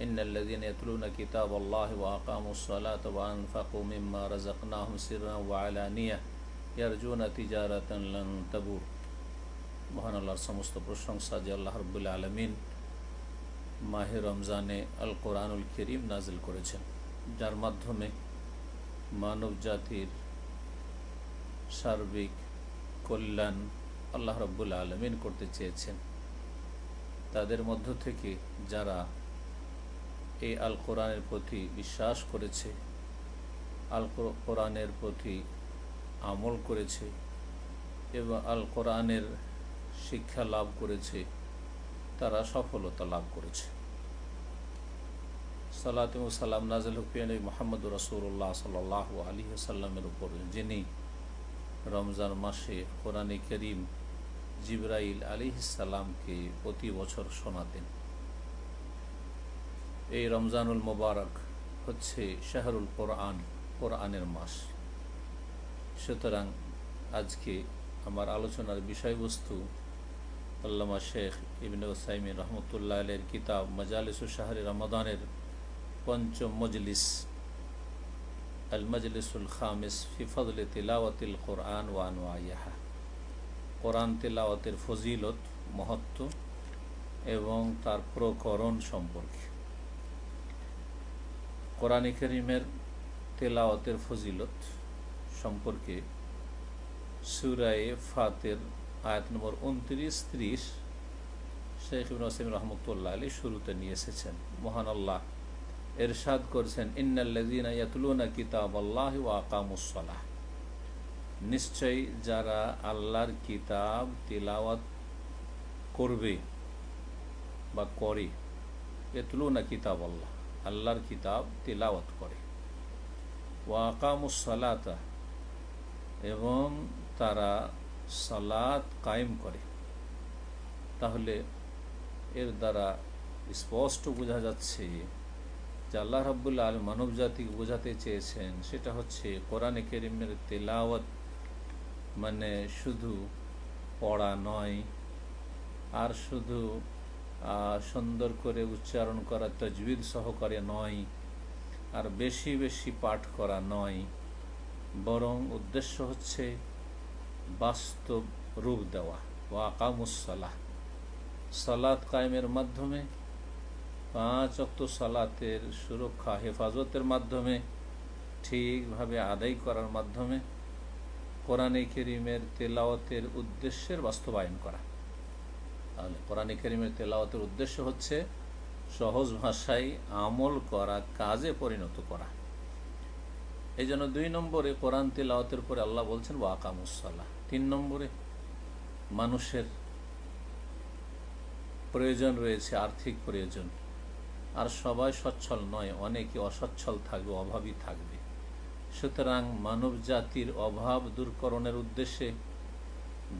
إن الذين يتلون كتاب الله وأقاموا الصلاة وأنفقوا مما رزقناهم سرا وعلانية يرجون تجارة لن تبور মহান আল্লাহর সমস্ত প্রশংসা যে আল্লাহ রব্বুল আলমিন মাহে রমজানে আল কোরআনুল করিম নাজিল করেছেন যার মাধ্যমে মানব জাতির সার্বিক কল্যাণ আল্লাহ রব্বুল আলমিন করতে চেয়েছেন তাদের মধ্য থেকে যারা এই আল কোরআনের প্রতি বিশ্বাস করেছে আল কোরআনের প্রতি আমল করেছে এবং আল কোরআনের শিক্ষা লাভ করেছে, তারা সফলতা লাভ করেছে। সালাতিম সালাম নাজল হুকিয়ান মোহাম্মদ রসুল্লাহ সাল আলী সাল্লামের উপর, যিনি রমজান মাসে কোরআনে করিম জিব্রাইল আলী প্রতি বছর শোনাতেন। এই রমজানুল মোবারক হচ্ছে শাহরুল কোরআন, কোরআনের মাস। সুতরাং আজকে আমার আলোচনার বিষয়বস্তু আল্লামা শেখ ইবিন সাইমি রহমতুল্লাহ আলের কিতাব মজালিসু শাহরি রমাদানের পঞ্চম মজলিস আল মজলিসুল খামিস ফিফদল তিলাওয়াতিল কোরআন ওয়ান ওয়াইয়াহা কোরআন তিলাওয়াতের ফজিলত মহত্ব এবং তার প্রকরণ সম্পর্কে। কোরআন করিমের তেলাওয়াতের ফজিলত সম্পর্কে সুরায়ে ফাতের আয়াত নম্বর উনত্রিশ, ত্রিশ শেখ ইবিন ওসিম রহমতুল্লাহ আলী শুরুতে নিয়ে এসেছেন। মহান আল্লাহ এরশাদ করছেন ইন্নাল্লাযীনা ইয়াতলুনা কিতাব আল্লাহ ওয়া আকামুসসালাহ নিশ্চয়ই যারা আল্লাহর কিতাব তিলাওয়াত করবে বা করে এতলুনা কিতাব আল্লাহ আল্লাহর কিতাব তেলাওয়াত করে। ওয়াকামুসালাতা এবং তারা সালাত কায়েম করে। তাহলে এর দ্বারা স্পষ্ট বোঝা যাচ্ছে যে আল্লাহ রাবুল্লা আল মানব জাতিকে বোঝাতে চেয়েছেন, সেটা হচ্ছে কোরআনে কেরিমের তেলাওয়াত মানে শুধু পড়া নয়, আর শুধু সুন্দর করে উচ্চারণ করা তজবিদ সহকারে নয়, আর বেশি বেশি পাঠ করা নয়, বরং উদ্দেশ্য হচ্ছে বাস্তব রূপ দেওয়া ও আকামুসলাহ সালাত কায়েমের মাধ্যমে, পাঁচ অক্ত সালাতের সুরক্ষা, হেফাজতের মাধ্যমে, ঠিকভাবে আদায় করার মাধ্যমে, কোরআনে কেরিমের তেলাওয়াতের উদ্দেশ্যের বাস্তবায়ন করা। কোরআন করিমের তেলাওয়াতের উদ্দেশ্য হচ্ছে সহজ ভাষায় আমল করা, কাজে পরিণত করা। এই জন্য দুই নম্বরে কোরআন তেলাওয়াতের পরে আল্লাহ বলছেন ওয়াকামুসাল্লাহ তিন নম্বরে, মানুষের প্রয়োজন রয়েছে, আর্থিক প্রয়োজন। আর সবাই সচ্ছল নয়, অনেকে অসচ্ছল থাকবে, অভাবী থাকবে। সুতরাং মানব জাতির অভাব দূরকরণের উদ্দেশ্যে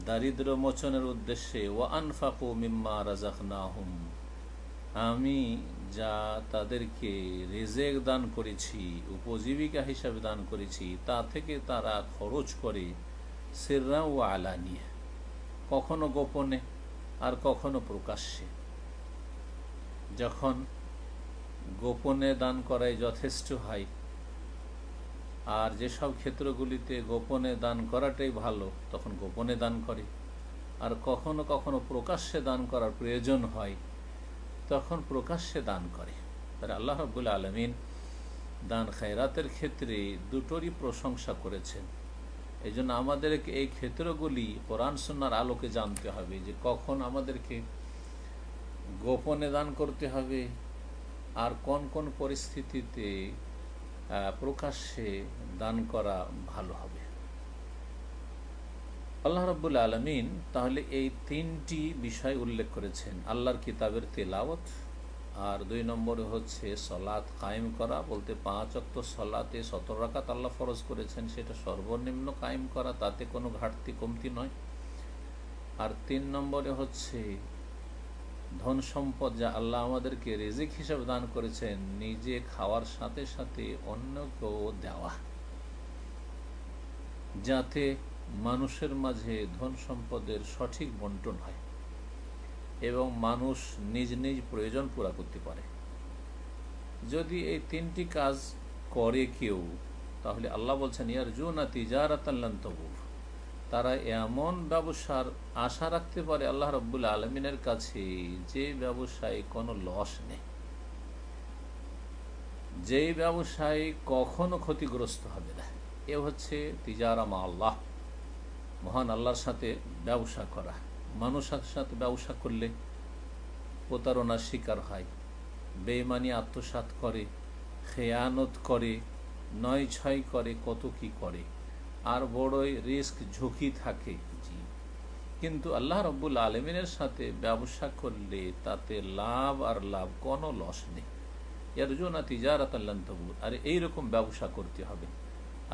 দারিদ্র মোচনের উদ্দেশ্যে ও আনফাকু মিম্মা রাজাক নাহুম আমি যা তাদেরকে রেজেক দান করেছি, উপজীবিকা হিসাবে দান করেছি, তা থেকে তারা খরচ করে, সেররা ও আলানিয়ে, কখনো গোপনে আর কখনো প্রকাশ্যে। যখন গোপনে দান করাই যথেষ্ট হয় আর যেসব ক্ষেত্রগুলিতে গোপনে দান করাটাই ভালো, তখন গোপনে দান করে। আর কখনো কখনো প্রকাশ্যে দান করার প্রয়োজন হয়, তখন প্রকাশ্যে দান করে। তাহলে আল্লাহ রবুল আলমিন দান খায়রাতের ক্ষেত্রে দুটোরই প্রশংসা করেছেন। এই জন্য আমাদেরকে এই ক্ষেত্রগুলি কোরআন সন্ন্যার আলোকে জানতে হবে যে কখন আমাদেরকে গোপনে দান করতে হবে, আর কোন কোন পরিস্থিতিতে প্রকাশ্যে দান করা ভালো হবে। আল্লাহ রব্বুল আলমিন তাহলে এই তিনটি বিষয় উল্লেখ করেছেন। আল্লাহর কিতাবের তেলাওয়াত আর দুই নম্বরে হচ্ছে সলাৎ কায়েম করা, বলতে পাঁচ অক্ত সলাতে সতেরো রাকাত আল্লাহ ফরজ করেছেন, সেটা সর্বনিম্ন কায়েম করা, তাতে কোনো ঘাটতি, কমতি নয়। আর তিন নম্বরে হচ্ছে ধন সম্পদ যা আল্লাহ আমাদেরকে রেজিক হিসাবে দান করেছেন, নিজে খাওয়ার সাথে সাথে অন্যকেও দেওয়া। যাতে মানুষের মাঝে ধন সম্পদের সঠিক বন্টন হয় এবং মানুষ নিজ নিজ প্রয়োজন পুরা করতে পারে। যদি এই তিনটি কাজ করে কেউ, তাহলে আল্লাহ বলছেন ইয়ার জুনা তিজারাতাল্লান্তবুর তারা এমন ব্যবসার আশা রাখতে পারে আল্লাহ রব্বুল আলমিনের কাছে যে ব্যবসায় কোনো লস নেই। যেই ব্যবসায় কখনো ক্ষতিগ্রস্ত হবে না। এ হচ্ছে তিজারামা আল্লাহ। মহান আল্লাহর সাথে ব্যবসা করা। মানুষের সাথে ব্যবসা করলে প্রতারণার শিকার হয় বেমানি আত্মসাত করে, খেয়ানত করে, নয় ছয় করে, কত কি করে। আর বড়ই রিস্ক ঝুঁকি থাকে কিন্তু আল্লাহ রব্বুল আলমিনের সাথে ব্যবসা করলে তাতে লাভ আর লাভ কোনো লস নেই। এর জন্য তিজারাত আল্লাহ তবু আর এইরকম ব্যবসা করতে হবে।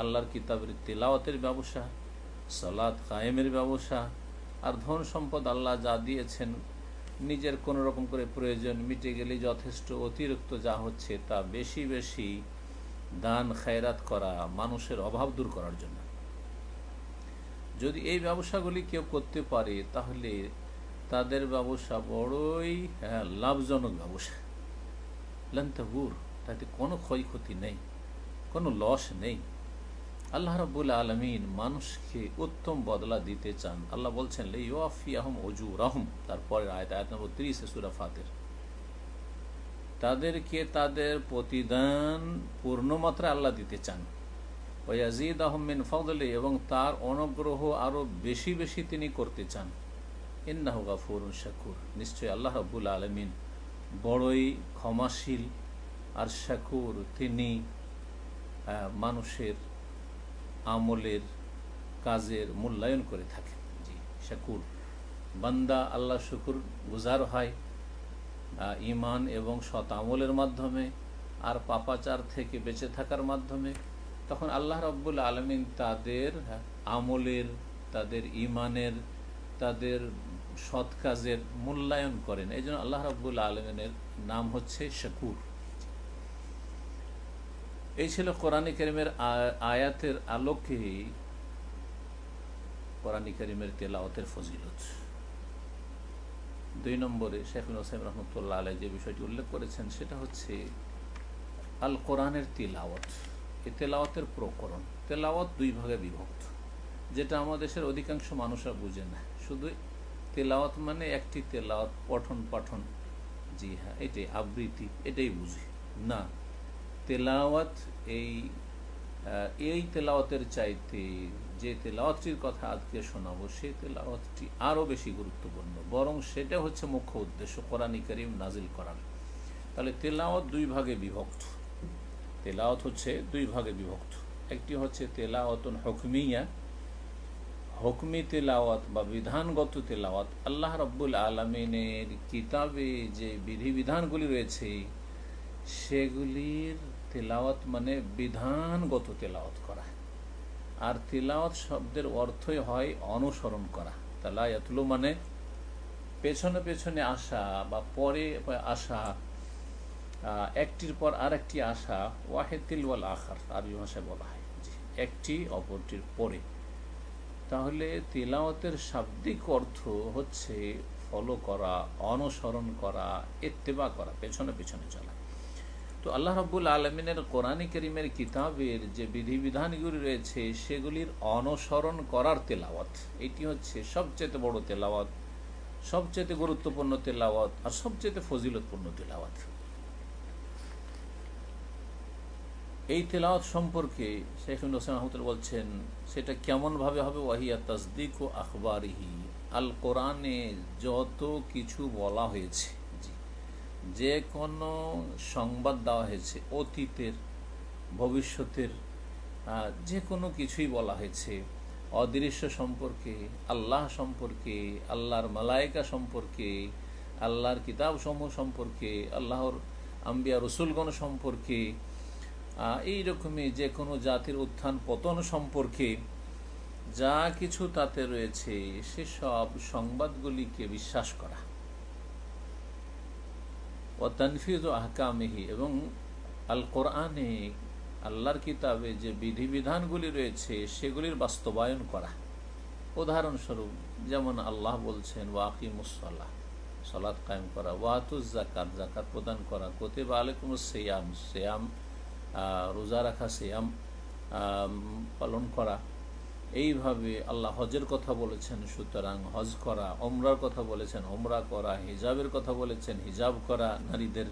আল্লাহর কিতাবের তেলাওয়াতের ব্যবসা সলাদ কায়েমের ব্যবসা, আর ধন সম্পদ আল্লাহ যা দিয়েছেন, নিজের কোন রকম করে প্রয়োজন মিটে গেলে যথেষ্ট অতিরিক্ত যা হচ্ছে তা বেশি বেশি দান, খায়রাত করা, মানুষের অভাব দূর করার জন্য। যদি এই ব্যবসাগুলি কেউ করতে পারে তাহলে তাদের ব্যবসা বড়ই হ্যাঁ, লাভজনক ব্যবসা। লান্তাবুর তাতে কোনো ক্ষয়ক্ষতি নেই কোনো লস নেই। আল্লাহ রব্বুল আলমিন মানুষকে উত্তম বদলা দিতে চান। আল্লাহ বলছেন ইউফি আহম অজু রহম তারপরে আয়ত আয়ত নম্বর তিরিশে সুরাফাতের তাদেরকে তাদের প্রতিদান পূর্ণমাত্রা আল্লাহ দিতে চান। ওয়াজিদ আহমিন ফদলে, এবং তার অনুগ্রহ আরও বেশি বেশি তিনি করতে চান। ইন্নাহ গাফুর শাকুর নিশ্চয় আল্লাহ রব্বুল আলমিন বড়ই ক্ষমাশীল আর শাকুর। তিনি মানুষের আমলের কাজের মূল্যায়ন করে থাকেন। জি, শাকুর। বান্দা আল্লাহ শুকুর গুজার হয় ইমান এবং সৎ আমলের মাধ্যমে, আর পাপাচার থেকে বেঁচে থাকার মাধ্যমে। তখন আল্লাহ রব্বুল আলমিন তাদের আমলের, তাদের ইমানের তাদের সৎ কাজের মূল্যায়ন করেন। এই জন্য আল্লাহ রব্বুল আলমিনের নাম হচ্ছে শাকুর। এই ছিল কোরআন করিমের আয়াতের আলোকে কোরআন করিমের তেলাওয়াতের ফজিলত। দুই নম্বরে শেখুল হোসেন রহমতুল্লাহ আলাই যে বিষয়টি উল্লেখ করেছেন, সেটা হচ্ছে আল কোরআনের তিলাওয়াত। এই তেলাওয়াতের প্রকরণ। তেলাওয়াত দুই ভাগে বিভক্ত। যেটা আমাদের দেশের অধিকাংশ মানুষরা বুঝে না শুধু তেলাওয়াত মানে একটি তেলাওয়াত, পঠন পাঠন। জি হ্যাঁ এটাই আবৃত্তি, এটাই বুঝি। না, তেলাওয়াত এই এই তেলাওয়াতের চাইতে যে তেলাওয়াতটির কথা আজকে শোনাবো সেই তেলাওয়াতটি আরও বেশি গুরুত্বপূর্ণ। বরং সেটা হচ্ছে মুখ্য উদ্দেশ্য কোরআন করিম নাজিল করার। তাহলে তেলাওয়াত দুই ভাগে বিভক্ত। তেলাওয়াত হচ্ছে দুই ভাগে বিভক্ত। একটি হচ্ছে তেলাওয়াতন হকমিয়া, হকমি তেলাওয়াত বা বিধানগত তেলাওয়াত। আল্লাহ রব্বুল আলমিনের কিতাবে যে বিধিবিধানগুলি রয়েছে, সেগুলির তেলাওয়াত মানে বিধানগত তেলাওয়াত করা। আর তেলাওয়াত শব্দের অর্থই হয় অনুসরণ করা। তালায়াতলু মানে পেছনে পেছনে আসা বা পরে আসা একটির পর আর একটি আসা, ওয়াহেদিল ওয়াল আখার, আরবি ভাষায় বলা হয়। একটি অপরটির পরে। তাহলে তেলাওয়াতের শাব্দিক অর্থ হচ্ছে ফলো করা, অনুসরণ করা এত্তেবা করা, পেছনে পেছনে চলা। তো আল্লাহ রব্বুল আলমিনের কোরআনী করিমের কিতাবের যে বিধিবিধানগুলি রয়েছে, সেগুলির অনুসরণ করার তেলাওয়াত, এটি হচ্ছে সবচেয়ে বড় তেলাওয়াত সবচেয়ে গুরুত্বপূর্ণ তেলাওয়াত, আর সবচেয়ে ফজিলতপূর্ণ তেলাওয়াত। এই তেলাওয়াত সম্পর্কে শেখুল হোসেন আহমদুল বলছেন, সেটা কেমনভাবে হবে? ওয়াহিয়া তসদিক ও আখবরিহি। আল কোরআনে যত কিছু বলা হয়েছে যে কোনো সংবাদ দেওয়া হয়েছে, অতীতের, ভবিষ্যতের যে কোনো কিছুই বলা হয়েছে, অদৃশ্য সম্পর্কে, আল্লাহ সম্পর্কে, আল্লাহর মালায়িকা সম্পর্কে, আল্লাহর কিতাবসমূহ সম্পর্কে, আল্লাহর আম্বিয়া রসুলগণ সম্পর্কে এই রকমই যে কোনো জাতির উত্থান পতন সম্পর্কে যা কিছু তাতে রয়েছে সেসব সংবাদগুলিকে বিশ্বাস করা। ও তনফিজ আহকামিহি এবং আল কোরআনে আল্লাহর কিতাবে যে বিধিবিধানগুলি রয়েছে, সেগুলির বাস্তবায়ন করা। উদাহরণস্বরূপ, যেমন আল্লাহ বলছেন ওয়াকি ওয়াকিমুসল্লাহ সলাৎ কায়েম করা। ওয়াতুজ জাকাত জাকাত প্রদান করা। কোতেবা আলেকুম সেয়াম সেয়াম রোজা রাখা, সেয়াম পালন করা, এইভাবে আল্লাহ হজের কথা বলেছেন, সুতরাং হজ করা ওমরার কথা বলেছেন ওমরা করা, হিজাবের কথা বলেছেন, হিজাব করা নারীদের।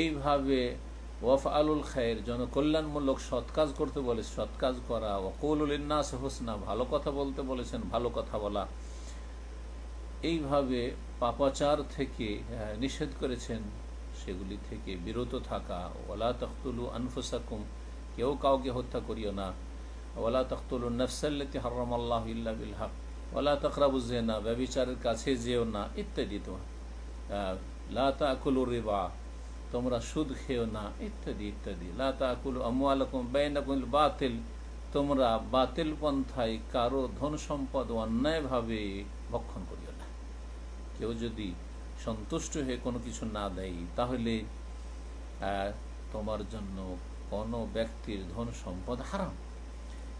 এইভাবে ওয়ফ আলুল খায়ের জনকল্যাণমূলক সৎ কাজ করতে বলে, সৎ কাজ করা ওকুল ইন্নাস হোসনা, ভালো কথা বলতে বলেছেন, ভালো কথা বলা। এইভাবে পাপাচার থেকে নিষেধ করেছেন সেগুলি থেকে বিরত থাকা। ওলা তখতুলু আনফুসাকুম, কেউ কাউকে হত্যা করিও না। ওলা তখতুল নফসাল্লাতি হারাম আল্লাহ ওলা তখরাবুজেনা ব্যবিচারের কাছে যেও না, ইত্যাদি তোমার। লা তাকুল রিবা, তোমরা সুদ খেও না, ইত্যাদি ইত্যাদি। লা তাকুল আমুয়ালকুম বাইনাকুম বাতিল, তোমরা বাতিল পন্থায় কারও ধন সম্পদ অন্যায়ভাবে ভক্ষণ করিও না। কেউ যদি সন্তুষ্ট হয়ে কোনো কিছু না দেয় তাহলে তোমার জন্য কোনো ব্যক্তির ধন সম্পদ হারাম।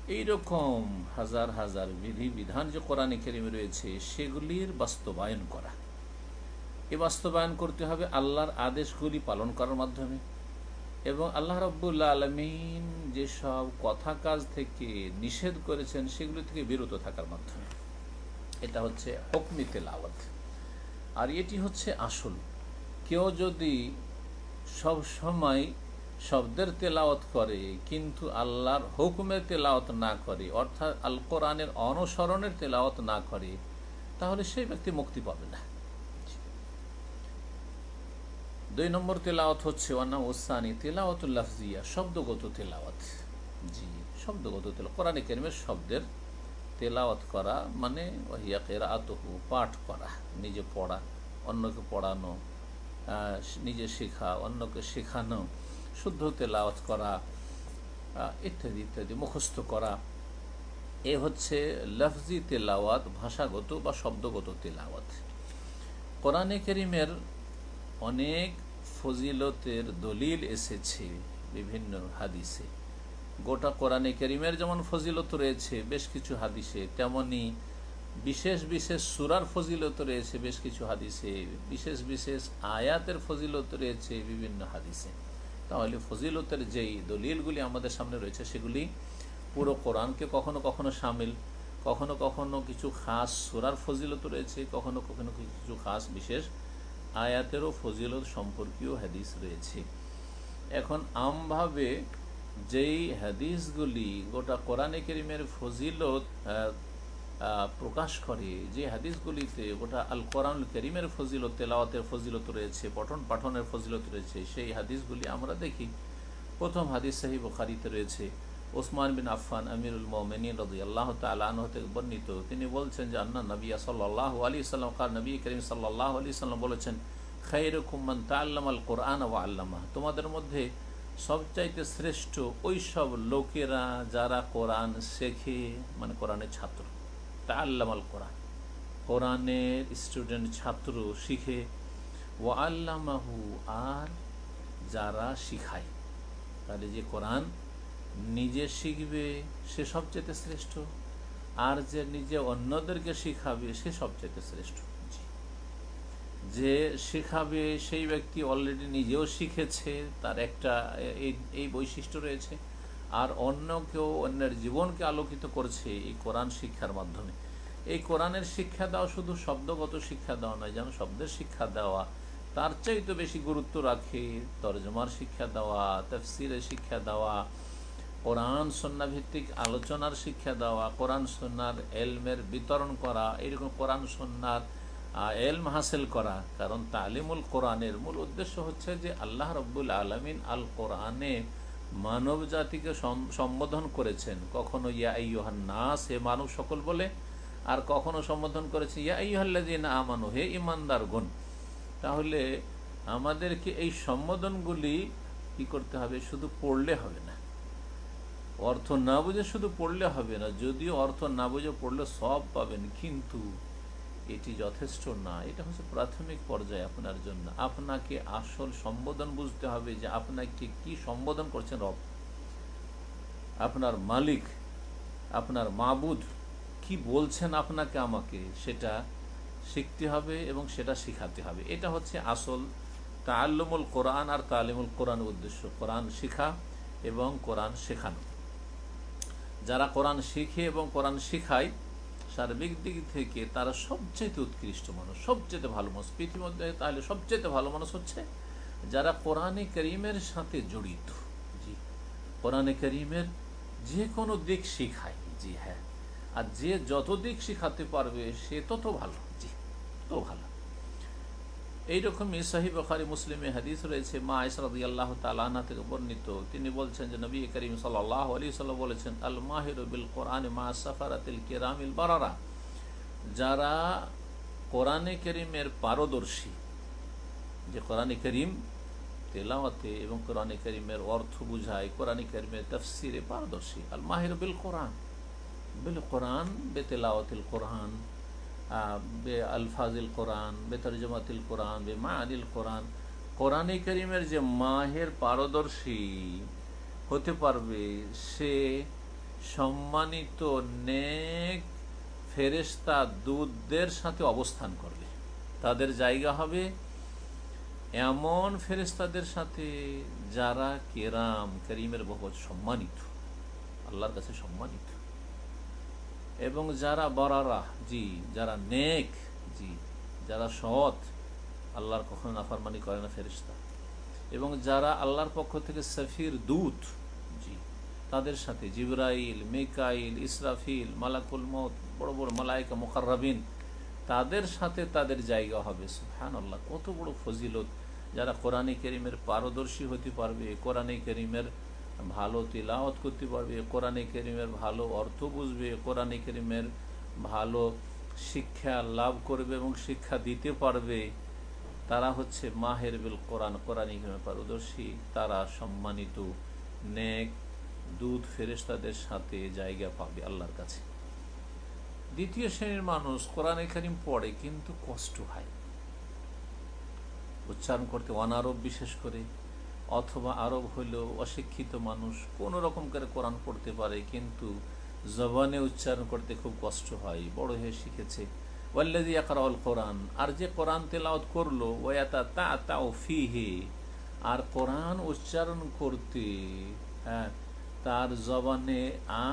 এইরকম হাজার হাজার বিধি বিধান যে কোরআনে কেরিমে রয়েছে, সেগুলির বাস্তবায়ন করা। এ বাস্তবায়ন করতে হবে আল্লাহর আদেশগুলি পালন করার মাধ্যমে। এবং আল্লাহ রব্বুল্লা আলমিন যেসব কথা কাজ থেকে নিষেধ করেছেন, সেগুলি থেকে বিরত থাকার মাধ্যমে। এটা হচ্ছে হকমি তেলাওয়াত। আর এটি হচ্ছে আসল। কেউ যদি সব সময় শব্দের তেলাওয়াত করে, কিন্তু আল্লাহর হুকুমের তেলাওয়াত না করে, অর্থাৎ আল কোরআনের অনুসরণের তেলাওয়াত না করে, তাহলে সেই ব্যক্তি মুক্তি পাবে না। দুই নম্বর তেলাওয়াত হচ্ছে ওয়ানা ওসানি তেলাওয়াতুল্লাফজিয়া শব্দগত তেলাওয়াত। জি, শব্দগত তেলা কোরআনে কেরিমের শব্দের তেলাওয়াত করা মানে ওহিয়াকের আতহু পাঠ করা, নিজে পড়া, অন্যকে পড়ানো নিজে শেখা, অন্যকে শেখানো, শুদ্ধ তেলাওয়াত করা ইত্যাদি ইত্যাদি, মুখস্থ করা। এ হচ্ছে লফজি তেলাওয়াত, ভাষাগত বা শব্দগত তেলাওয়াত। কোরআনে করিমের অনেক ফজিলতের দলিল এসেছে বিভিন্ন হাদিসে। গোটা কোরআনে করিমের যেমন ফজিলত রয়েছে, বেশ কিছু হাদিসে, তেমনি বিশেষ বিশেষ সুরার ফজিলত রয়েছে, বেশ কিছু হাদিসে, বিশেষ বিশেষ আয়াতের ফজিলত রয়েছে বিভিন্ন হাদিসে। তাহলে ফজিলতের যেই দলিলগুলি আমাদের সামনে রয়েছে, সেগুলি পুরো কোরআনকে কখনো কখনো সামিল, কখনো কখনো কিছু খাস সুরার ফজিলত রয়েছে, কখনো কখনো কিছু খাস বিশেষ আয়াতেরও ফজিলত সম্পর্কীয় হাদিস রয়েছে। এখন আমভাবে যেই হাদিসগুলি গোটা কোরআনে কেরিমের ফজিলত প্রকাশ করে, যে হাদিসগুলিতে গোটা আল কোরআন করিমের ফজিলত, তেলাওয়াতের ফজিলত রয়েছে, পঠন পাঠনের ফজিলত রয়েছে, সেই হাদিসগুলি আমরা দেখি। প্রথম হাদিস সাহি বুখারিতে রয়েছে, ওসমান বিন আফান আমিরুল মোমিন রদি আল্লাহ থেকে বর্ণিত। তিনি বলছেন যে, আন্না নবী সাল্লাহ আলী সাল্লাম, কার নবী করিম সাল্লাহ আলী সাল্লাম বলেছেন খাইর কুম্মান তাল্লাম আল কোরআন ও আল্লামা তোমাদের মধ্যে সবচাইতে শ্রেষ্ঠ ওই সব লোকেরা যারা কোরআন শেখে মানে কোরআনের ছাত্র তা আল্লাম আল কোরআন। কোরআনের স্টুডেন্ট ছাত্র শিখে ও আল্লামাহু আর যারা শিখায়। তাহলে যে কোরআন নিজে শিখবে, সে সবচেয়ে শ্রেষ্ঠ, আর যে নিজে অন্যদেরকে শিখাবে, সে সবচেয়ে শ্রেষ্ঠ। যে শেখাবে সেই ব্যক্তি অলরেডি নিজেও শিখেছে, তার একটা এই বৈশিষ্ট্য রয়েছে। আর অন্য কেউ অন্যের জীবনকে আলোকিত করছে এই কোরআন শিক্ষার মাধ্যমে। এই কোরআনের শিক্ষা দেওয়া শুধু শব্দগত শিক্ষা দেওয়া নয়, যেন শব্দের শিক্ষা দেওয়া, তার চাইতে বেশি গুরুত্ব রাখে তর্জমার শিক্ষা দেওয়া, তফসিরের শিক্ষা দেওয়া, কোরআন সন্না ভিত্তিক আলোচনার শিক্ষা দেওয়া, কোরআন সন্ন্যার এলমের বিতরণ করা এরকম কোরআন সন্ন্যার এলম হাসিল করা। কারণ তালিমুল কোরআনের মূল উদ্দেশ্য হচ্ছে যে আল্লাহ রব্বুল আলমিন আল কোরআনে মানব জাতিকে সম্বোধন করেছেন। কখনো ইয়া নাস, হে মানব সকল বলে, আর কখনো সম্বোধন করেছে ইয়াইহাল্লাদিন আমানো, হে ইমানদার গুণ তাহলে আমাদেরকে এই সম্বোধনগুলি কি করতে হবে? শুধু পড়লে হবে না। অর্থ না বুঝে শুধু পড়লে হবে না। যদিও অর্থ না বুঝে পড়লে সব পাবেন, কিন্তু এটি যথেষ্ট না। এটা হচ্ছে প্রাথমিক পর্যায়ে আপনার জন্য। আপনাকে আসল সম্বোধন বুঝতে হবে যে আপনাকে কি সম্বোধন করছেন রব। আপনার মালিক, আপনার মাবুদ কি বলছেন আপনাকে আমাকে সেটা শিখতে হবে এবং সেটা শিখাতে হবে। এটা হচ্ছে আসল তাল্লুমুল কোরআন আর তালিমুল কোরআন উদ্দেশ্য। কোরআন শিখা এবং কোরআন শেখানো। যারা কোরআন শিখে এবং কোরআন শিখায় সার্বিক দিক থেকে তারা সবচেয়ে উৎকৃষ্ট মানুষ সবচেয়ে ভালো মানুষ। পৃথিবীর মধ্যে তাহলে সবচেয়ে ভালো মানুষ হচ্ছে যারা কোরআনে করিমের সাথে জড়িত। জি, কোরআনে করিমের যে কোনো দিক শিখায়। জি হ্যাঁ আর যে যত দিক শিখাতে পারবে সে তত ভালো। জি তো ভালো। এইরকমই সাহি বখারি মুসলিমে হাদিস রয়েছে, মা ইসরাদি আল্লাহ তালানা থেকে বর্ণিত। তিনি বলছেন যে নবী করিম সাল্লাহ আলী সাল্লাম বলেছেন আল মাহির বিল কোরআন মা সাফারাতিল কেরামিল বারারা। যারা কোরআনে করিমের পারদর্শী, যে কোরআনে করিম তেলাওয়াতে এবং কোরআনে করিমের অর্থ বুঝায়, কোরআনে করিমের তফসিরে পারদর্শী। আল মাহির বিল কোরআন বিল কোরআন বেতেলাওয়াতিল কোরআন। বে আলফাজিল কোরআন, বে তরজমাতিল কোরআন, বে মা আনিল কোরআন। কোরআনে করিমের যে মাহের পারদর্শী হতে পারবে, সে সম্মানিত নেক ফেরেস্তা দুধদের সাথে অবস্থান করবে। তাদের জায়গা হবে এমন ফেরেস্তাদের সাথে যারা কেরাম, করিমের বহু সম্মানিত, আল্লাহর কাছে সম্মানিত। এবং যারা বরারা, জি, যারা নেক, জি, যারা সৎ, আল্লাহর কখনো নাফারমানি করে না ফেরিস্তা এবং যারা আল্লাহর পক্ষ থেকে সফির দূত, জি, তাদের সাথে জিবরাইল, মেকাইল, ইসরাফিল, মালাকুল মত বড় বড় মালাইকা মোকাররাবিন, তাদের সাথে তাদের জায়গা হবে। সুহান আল্লাহ কত বড় ফজিলত। যারা কোরআনে করিমের পারদর্শী হতে পারবে, কোরআনে করিমের ভালো তিলাওয়াত করতে পারবে, কোরআনে করিমের ভালো অর্থ বুঝবে, কোরআনে করিমের ভালো শিক্ষা লাভ করবে এবং শিক্ষা দিতে পারবে। তারা হচ্ছে মাহের বিল কোরআন, কোরআনে পারদর্শী, তারা সম্মানিত, নেক দুধ ফেরেস্তাদের সাথে জায়গা পাবে আল্লাহর কাছে। দ্বিতীয় শ্রেণির মানুষ কোরআনে করিম পড়ে কিন্তু কষ্ট হয়। উচ্চারণ করতে অনারব বিশেষ করে। অথবা আরব হইলেও অশিক্ষিত মানুষ কোনো রকম করে কোরআন পড়তে পারে, কিন্তু জবানে উচ্চারণ করতে খুব কষ্ট হয়। বড় হয়ে শিখেছে ওয়াল্লাদি আকরাউল কোরআন আর যে কোরআন তেলাওত করল ওয়াতা তা তাও ফিহে আর কোরআন উচ্চারণ করতে হ্যাঁ তার জবানে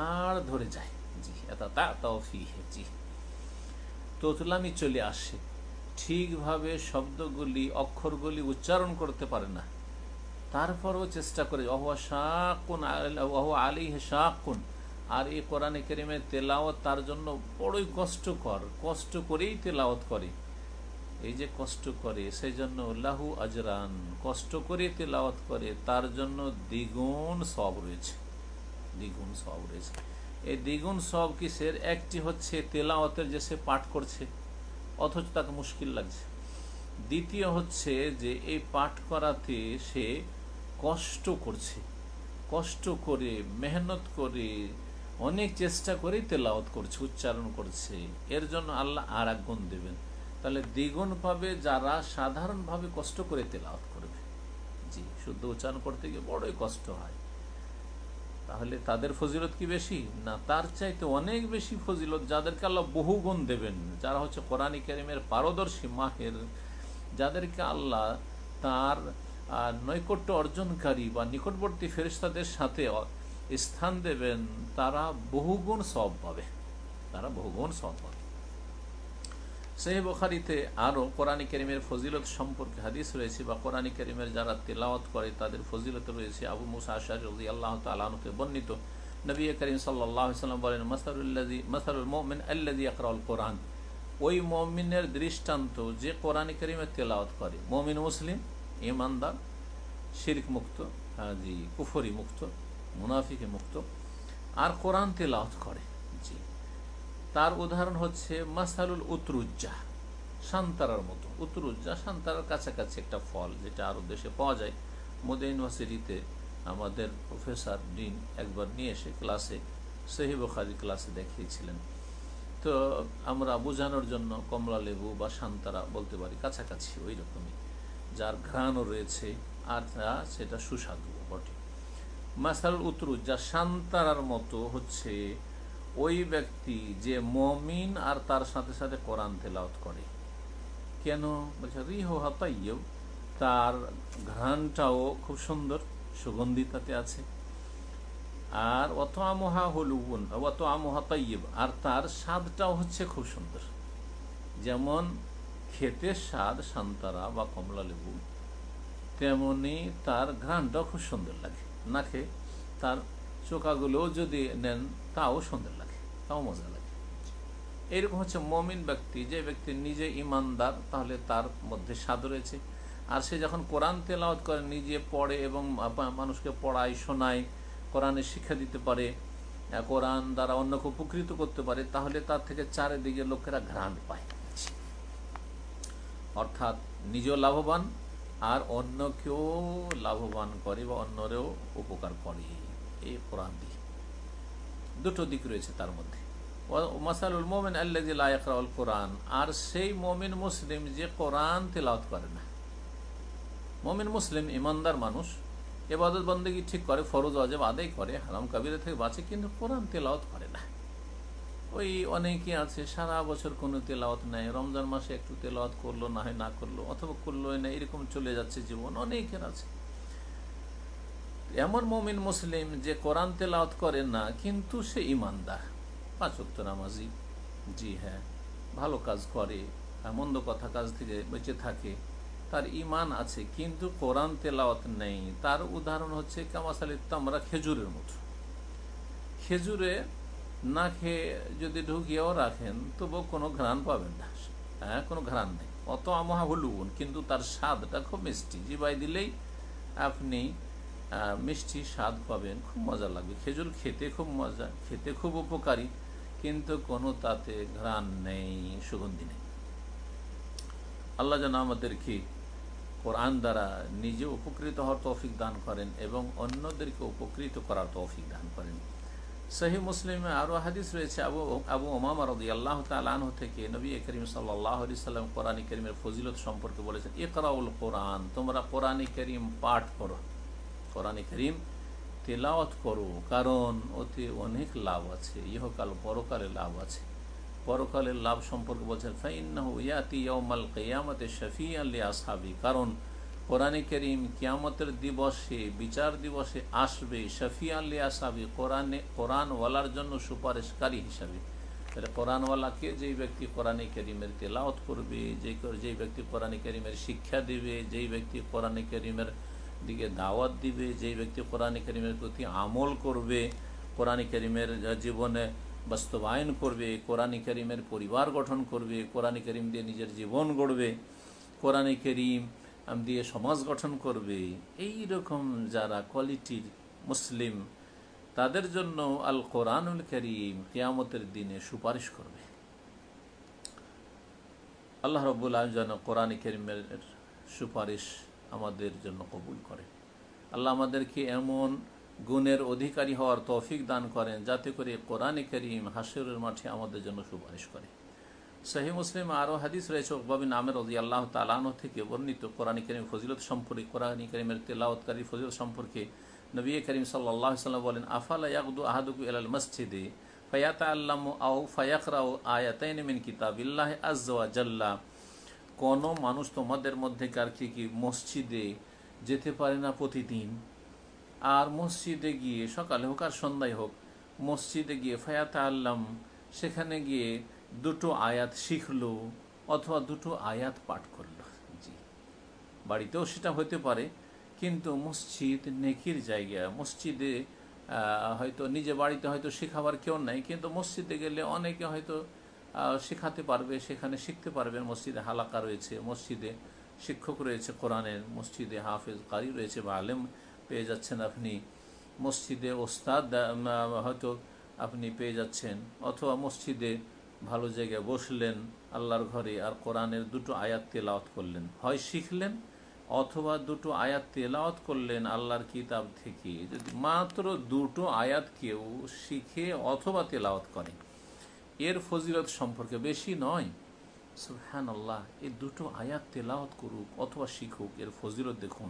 আর ধরে যায়। জি এটা তা তাও ফিহে জি। তোতলামি চলে আসে। ঠিকভাবে শব্দগুলি, অক্ষরগুলি উচ্চারণ করতে পারে না। তারপরও চেষ্টা করে অহুয়া শাকুন অহু আলী শাকুন। আর এই কোরআনে কেরিমের তেলাওয়াত তার জন্য বড়ই কষ্টকর, কষ্ট করেই তেলাওয়াত করে। এই যে কষ্ট করে, সেই জন্য লাহু আজরান, কষ্ট করে তেলাওয়াত করে, তার জন্য দ্বিগুণ সব রয়েছে। দ্বিগুণ সব রয়েছে। এই দ্বিগুণ সব কিসের একটি হচ্ছে তেলাওয়াতের যে সে পাঠ করছে, অথচ তাকে মুশকিল লাগছে। দ্বিতীয় হচ্ছে যে এই পাঠ করাতে সে কষ্ট করছে। কষ্ট করে, মেহনত করে, অনেক চেষ্টা করেই তেলাওত করছে, উচ্চারণ করছে। এর জন্য আল্লাহ আর এক গুণ দেবেন। তাহলে দ্বিগুণ পাবে যারা সাধারণভাবে কষ্ট করে তেলাওত করবে, জি, শুদ্ধ উচ্চারণ করতে গিয়ে বড়ই কষ্ট হয়। তাহলে তাদের ফজিলত কি বেশি? না, তার চাইতে অনেক বেশি ফজিলত যাদেরকে আল্লাহ বহু গুণ দেবেন, যারা হচ্ছে কোরআনী কারিমের পারদর্শী মাহের, যাদেরকে আল্লাহ তার নৈকট্য অর্জনকারী বা নিকটবর্তী ফেরিস্তাদের সাথে স্থান দেবেন, তারা বহুগুণ সব পাবে। তারা বহুগুণ সব পাবে। সেই বখারিতে আরও কোরআন করিমের ফজিলত সম্পর্কে হাদিস রয়েছে বা কোরআন করিমের যারা তেলাওয়াত করে, তাদের ফজিলত রয়েছে। আবু মুসা আশার রদি আল্লাহ তালতে বর্ণিত, নবী করিম সাল্লাম বলেন মাসারুল্লাজি মাসারুল মোমিন আল্লাজি আকরাউল কোরআন ওই মমিনের দৃষ্টান্ত যে কোরআন করিমের তেলাওয়াত করে, মমিন মুসলিম ইমানদার, শিরিক মুক্ত জি কুফরি মুক্ত, মুনাফিকে মুক্ত। আর কোরআন তেলাওয়াত করে। জি। তার উদাহরণ হচ্ছে মাসালুল উতরুজ্জা সান্তারার মতো। উতরুজ্জা সান্তারার কাছাকাছি একটা ফল যেটা আরও দেশে পাওয়া যায়। মোদে ইউনিভার্সিটিতে আমাদের প্রফেসর ডিন একবার নিয়ে এসে ক্লাসে সহি বখারি ক্লাসে দেখিয়েছিলেন। তো আমরা বোঝানোর জন্য কমলা লেবু বা সান্তারা বলতে পারি কাছাকাছি ওই রকমই যার ঘ্রাণও রয়েছে, আর সেটা সুস্বাদু, বটে। মাসাল উতরু যা সান্তারার মতো হচ্ছে, ওই ব্যক্তি যে মমিন আর তার সাথে সাথে কোরআন তেলাওত করে। কেন? বলছে, রিহ হাতাইয়েও তার ঘ্রাণটাও খুব সুন্দর সুগন্ধি তাতে আছে। আর অত আমহা হলুবন অত আমহা তাইব আর তার স্বাদটাও হচ্ছে খুব সুন্দর। যেমন খেতে স্বাদ সান্তারা বা কমলা লেবু। তেমনি তার ঘ্রাণটাও খুব সুন্দর লাগে। না তার চোখাগুলোও যদি নেন, তাও সুন্দর লাগে, তাও মজা লাগে। এরকম হচ্ছে মমিন ব্যক্তি। যে ব্যক্তি নিজে ইমানদার, তাহলে তার মধ্যে স্বাদ রয়েছে। আর সে যখন কোরআন তেলাওয়াত করে, নিজে পড়ে এবং মানুষকে পড়ায়, শোনায়, কোরআনের শিক্ষা দিতে পারে, কোরআন দ্বারা অন্যকে উপকৃত করতে পারে, তাহলে তার থেকে চারিদিকে লোকেরা ঘ্রাণ পায়। অর্থাৎ নিজেও লাভবান আর অন্যকেও লাভবান করে বা অন্যরেও উপকার করে। এই কোরআন দিয়ে। দুটো দিক রয়েছে তার মধ্যে। মাসালুল মোমেন আল্লাহ কোরআন। আর সেই মোমিন মুসলিম যে কোরআন তেলাওত করে না। মমিন মুসলিম ইমানদার মানুষ, এবাদত বন্দী ঠিক করে, ফরজ অজেব আদায় করে, হারাম কাবিরে থেকে বাঁচে, কিন্তু কোরআন তেলাওত করে না। ওই অনেকে আছে, সারা বছর কোনো তেলাওত নাই, রমজান মাসে একটু তেলাওত করল, না হয় না করল, অথবা করল না, এরকম চলে যাচ্ছে জীবন, অনেকের আছে। এমন মমিন মুসলিম যে কোরআন তেলাওত করে না, কিন্তু সে ইমানদার পাঁচ নামাজি, জি হ্যাঁ ভালো কাজ করে মন্দ কথা কাজ থেকে বেঁচে থাকে, তার ইমান আছে, কিন্তু কোরআন তেলাওয়াত নেই। তার উদাহরণ হচ্ছে কামাসালি তামরা খেজুরের মতো খেজুরে না খেয়ে যদি ঢুকিয়েও রাখেন তবুও কোনো ঘ্রাণ পাবেন না। হ্যাঁ কোনো ঘ্রাণ নেই। অত আমহা হলুন কিন্তু তার স্বাদটা খুব মিষ্টি। জিবাই দিলেই আপনি মিষ্টি স্বাদ পাবেন। খুব মজা লাগবে। খেজুর খেতে খুব মজা, খেতে খুব উপকারী, কিন্তু কোনো তাতে ঘ্রাণ নেই, সুগন্ধি নেই। আল্লাহ যেন আমাদেরকে কোরআন দ্বারা নিজে উপকৃত হওয়ার তৌফিক দান করেন এবং অন্যদেরকে উপকৃত করার তৌফিক দান করেন। সহি মুসলিমে আরও হাদিস রয়েছে, আবু আবু ওমামা রদি আল্লাহ তালাহ থেকে নবী করিম সাল্লাহ সাল্লাম কোরআন করিমের ফজিলত সম্পর্কে বলেছেন, ইকরাউল কোরআন, তোমরা কোরআন করিম পাঠ করো। কোরআন করিম তেলাওয়াত করো, কারণ ওতে অনেক লাভ আছে, ইহকাল পরকালে লাভ আছে। পরকালের লাভ সম্পর্কে বলছেন, ফাইন্নাহু ইয়াতি ইয়াউমাল কিয়ামতে শফি লি আসহাবি, কারণ কোরআনে করিম কিয়ামতের দিবসে, বিচার দিবসে আসবে শফিয়ান লি আসহাবি কোরআনে, কোরআনওয়ালার জন্য সুপারিশকারী হিসাবে। তাহলে কোরআনওয়ালাকে যেই ব্যক্তি কোরআনে করিমের তেলাওত করবে যেই যেই ব্যক্তি কোরআনে করিমের শিক্ষা দিবে, যেই ব্যক্তি কোরআনে করিমের দিকে দাওয়াত দিবে, যেই ব্যক্তি কোরআনে করিমের প্রতি আমল করবে, কোরআনে করিমের জীবনে বাস্তবায়ন করবে, কোরআন করিমের পরিবার গঠন করবে, কোরআন করিম দিয়ে নিজের জীবন গড়বে, কোরআন করিম দিয়ে সমাজ গঠন করবে। এই রকম যারা কোয়ালিটির মুসলিম, তাদের জন্য আল কোরআনুল করিম কেয়ামতের দিনে সুপারিশ করবে। আল্লাহ রব্বুল আলম যেন কোরআন করিমের সুপারিশ আমাদের জন্য কবুল করে। আল্লাহ আমাদেরকে এমন গুণের অধিকারী হওয়ার তৌফিক দান করেন, যাতে করে কোরআনে করিম হাসিরের মাঠে আমাদের জন্য সুপারিশ করে। সহি মুসলিম আরও হাদিস রয়েছে ওকবাবিন আমের রদি আল্লাহ তালানো থেকে বর্ণিত। কোরআন করিম ফজিলত সম্পর্কে, কোরআন করিমের তেলাওতকারী ফজিলত সম্পর্কে নবী করিম সাল্লাহ সাল্লাম বলেন, আফাল ইয়াকদু আহাদুকু এলাল মসজিদে? ফয়াত আল্লাম আউ আয়াতাইন মিন কিতাবিল্লাহ আজ্জা জাল্লা। কোনো মানুষ তোমাদের মধ্যে কার কি কি মসজিদে যেতে পারে না প্রতিদিন? আর মসজিদে গিয়ে সকালে হোক আর সন্ধ্যায় হোক, মসজিদে গিয়ে ফায়াতা আল্লাম সেখানে গিয়ে দুটো আয়াত শিখলো অথবা দুটো আয়াত পাঠ করল। জি। বাড়িতেও সেটা হতে পারে, কিন্তু মসজিদ নেকির জায়গা। মসজিদে হয়তো নিজে বাড়িতে হয়তো শেখাবার কেউ নাই, কিন্তু মসজিদে গেলে অনেকে হয়তো শেখাতে পারবে, সেখানে শিখতে পারবেন মসজিদে হালাকা রয়েছে, মসজিদে শিক্ষক রয়েছে কোরআনের, মসজিদে হাফেজ কারি রয়েছে বা আলেম পেয়ে যাচ্ছেন আপনি। মসজিদে ওস্তাদ হয়তো আপনি পেয়ে যাচ্ছেন, অথবা মসজিদে ভালো জায়গায় বসলেন, আল্লাহর ঘরে আর কোরআনের দুটো আয়াত তেলাওয়াত করলেন। হয় শিখলেন অথবা দুটো আয়াত তেলাওয়াত করলেন আল্লাহর কিতাব থেকে। যদি মাত্র দুটো আয়াত কেউ শিখে অথবা তেলাওয়াত করে, এর ফজিলত সম্পর্কে বেশি নয়। সুহান আল্লাহ এই দুটো আয়াত তেলাওয়াত করুক অথবা শিখুক, এর ফজিলত দেখুন।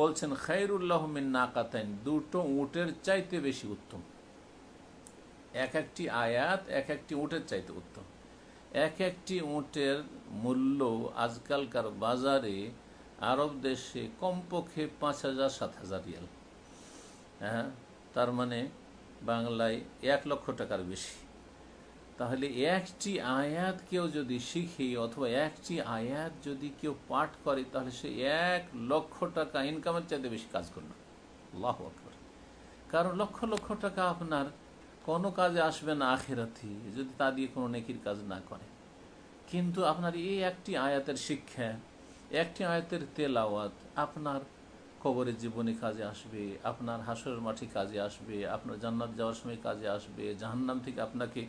বলছেন খাইরুল্লাহ মিন নাকাতাইন, দুটো উটের চাইতে বেশি উত্তম। এক একটি আয়াত, এক একটি উটের চাইতে উত্তম। এক একটি উটের মূল্য আজকালকার বাজারে আরব দেশে কমপক্ষে পাঁচ হাজার, সাত হাজার রিয়াল। হ্যাঁ তার মানে বাংলায় এক লক্ষ টাকার বেশি। তাহলে একটি আয়াত কেউ যদি শিখে অথবা একটি আয়াত যদি কেউ পাঠ করে, তাহলে সে এক লক্ষ টাকা ইনকামের চাইতে বেশি কাজ করবে আল্লাহ কারণ লক্ষ লক্ষ টাকা আপনার কোনো কাজে আসবে না আখেরাতি যদি তা দিয়ে কোনো নেকির কাজ না করে। কিন্তু আপনার এই একটি আয়াতের শিক্ষা, একটি আয়াতের তেলাওয়াত আপনার কবরের জীবনে কাজে আসবে, আপনার হাসরের মাঠে কাজে আসবে, আপনার জান্নাত যাওয়ার সময় কাজে আসবে, জাহান্নাম থেকে আপনাকে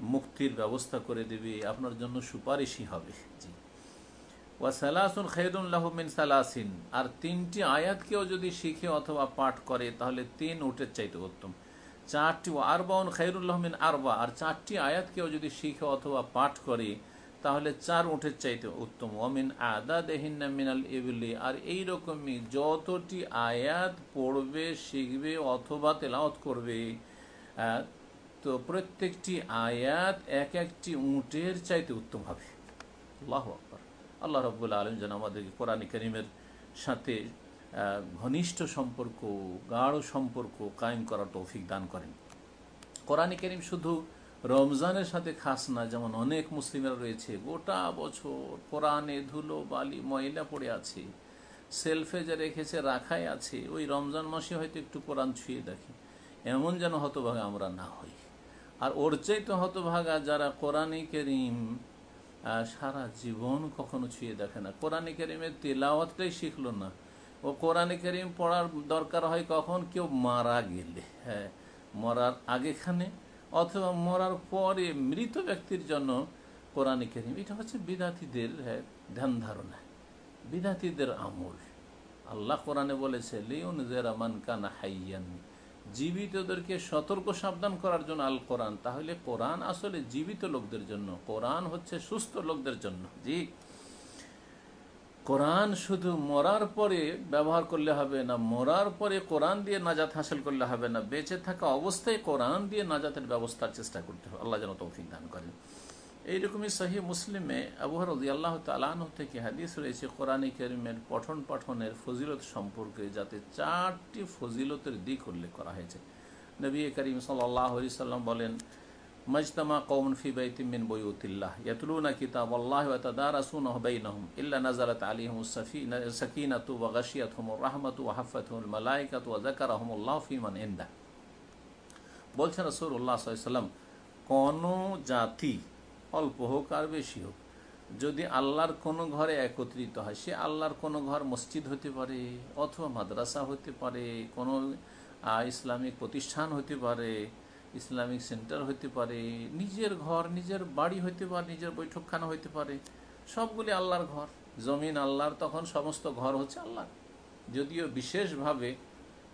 মুক্তির ব্যবস্থা করে দেবে, আপনার জন্য সুপারিশই হবে। জি। ওয়া সালাসুন খেদুল্লাহ মিন সালাসিন। আর তিনটি আয়াতকেও যদি শিখে অথবা পাঠ করে, তাহলে তিন উটের চাইতে উত্তম। চারটি আরবাউন খৈরুল্লাহ মিন আরবা, আর চারটি আয়াত কেউ যদি শিখে অথবা পাঠ করে, তাহলে চার উঠের চাইতে উত্তম। অমিন আদা দেহিনা মিনাল ইবলি, আর এইরকমই যতটি আয়াত পড়বে, শিখবে অথবা তেলাওত করবে তো প্রত্যেকটি আয়াত এক একটি উঁটের চাইতে উত্তম হবে। আল্লাহ আকবর। আল্লাহ রব্বুল আলম যেন আমাদেরকে কোরআন করিমের সাথে ঘনিষ্ঠ সম্পর্ক, গাঢ় সম্পর্ক কায়েম করার তৌফিক দান করেন। কোরআন করিম শুধু রমজানের সাথে খাস না, যেমন অনেক মুসলিমরা রয়েছে, গোটা বছর কোরআনে ধুলো, বালি, ময়লা পড়ে আছে, সেলফে যে রেখেছে রাখাই আছে, ওই রমজান মাসে হয়তো একটু কোরআন ছুঁয়ে দেখে। এমন যেন হতভাগা আমরা না হই। আর ওর চাইতে হতভাগা যারা কোরআনে করিম সারা জীবন কখনো ছুঁয়ে দেখে না। কোরআনে করিমের তেলাওয়াতটাই শিখলো না। ও কোরআনে করিম পড়ার দরকার হয় কখন? কেউ মারা গেলে। হ্যাঁ মরার আগেখানে অথবা মরার পরে মৃত ব্যক্তির জন্য কোরআনে করিম। এটা হচ্ছে বিদাতিদের হ্যাঁ ধ্যান ধারণা। বিদাতিদের আমল। আল্লাহ কোরআনে বলেছে লিওন জেরামান কানা হাইয়ান। জীবিতদেরকে সতর্ক সাবধান করার জন্য আল কোরআন। তাহলে কোরআন আসলে জীবিত লোকদের জন্য। কোরআন হচ্ছে সুস্থ লোকদের জন্য। জি। কোরআন শুধু মরার পরে ব্যবহার করলে হবে না, মরার পরে কোরআন দিয়ে নাজাত হাসিল করলে হবে না। বেঁচে থাকা অবস্থায় কোরআন দিয়ে নাজাতের ব্যবস্থার চেষ্টা করতে হবে। আল্লাহ যেন তৌফিক দান করেন। এইরকমই সহি মুসলিমে আবহার আল্লাহ তালাহ থেকে হাদিস রয়েছে, কোরআন করিমের পঠন পাঠনের ফজিলত সম্পর্কে, যাতে চারটি ফজিলতের দিক উল্লেখ করা হয়েছে। নবী করিম সাল্লাহ সাল্লাম বলেন মজতমা কৌমন ফি বাইতিমিন বইউতিল্লাহ ইয়াতলুনা কিতাব আল্লাহ ওয়া তাদারাসুনাহু বাইনাহুম ইল্লা নাযালাত আলাইহিমুস সাফিনা সাকিনাতু ওয়া গাশিয়াতহুমুর রাহমাতু ওয়া হাফাতহুমুল মালায়েকাতু ওয়া যাকারাহুমুল্লাহু ফিমান ইনদা বলছেন রাসূলুল্লাহ সাল্লাল্লাহু আলাইহি সাল্লাম কোন জাতি, অল্প হোক আর বেশি হোক, যদি আল্লাহর কোনো ঘরে একত্রিত হয়, সে আল্লাহর কোনো ঘর মসজিদ হতে পারে, অথবা মাদ্রাসা হতে পারে, কোনো ইসলামিক প্রতিষ্ঠান হতে পারে ইসলামিক সেন্টার হতে পারে, নিজের ঘর, নিজের বাড়ি হইতে পারে, নিজের বৈঠকখানা হতে পারে, সবগুলি আল্লাহর ঘর। জমিন আল্লাহর, তখন সমস্ত ঘর হচ্ছে আল্লাহ যদিও বিশেষভাবে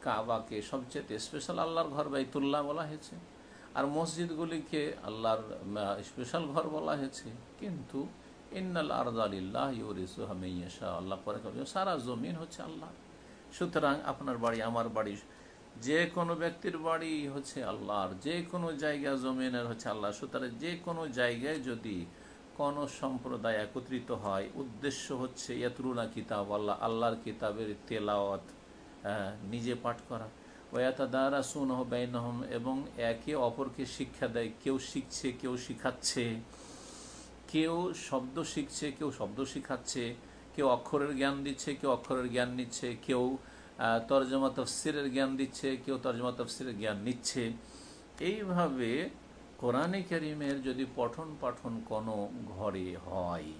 কাবাকে সবচেয়ে স্পেশাল আল্লাহর ঘর বাইতুল্লাহ বলা হয়েছে। আর মসজিদগুলিকে আল্লাহর স্পেশাল ঘর বলা হয়েছে। কিন্তু ইন্নাল আল্লাহ পরে সারা জমিন হচ্ছে আল্লাহ সুতরাং আপনার বাড়ি, আমার বাড়ি যে কোনো ব্যক্তির বাড়ি হচ্ছে আল্লাহর, যে কোনো জায়গা জমিনের হচ্ছে আল্লাহ। সুতরাং যে কোনো জায়গায় যদি কোনো সম্প্রদায় একত্রিত হয়, উদ্দেশ্য হচ্ছে ইয়াতরুনা কিতাব, আল্লাহ আল্লাহর কিতাবের তেলাওয়াত নিজে পাঠ করা। ওয়াতা দ্বারা সুন বেনহম এবং একে অপরকে শিক্ষা দেয়। কেউ শিখছে, কেউ শিখাচ্ছে। কেউ শব্দ শিখছে, কেউ শব্দ শিখাচ্ছে। কেউ অক্ষরের জ্ঞান দিচ্ছে, কেউ অক্ষরের জ্ঞান নিচ্ছে। কেউ তর্জমা তফসিরের জ্ঞান দিচ্ছে, কেউ তর্জমা তফসিরের জ্ঞান নিচ্ছে। এইভাবে কোরআনে করিমের যদি পঠন পাঠন কোনো ঘরে হয়,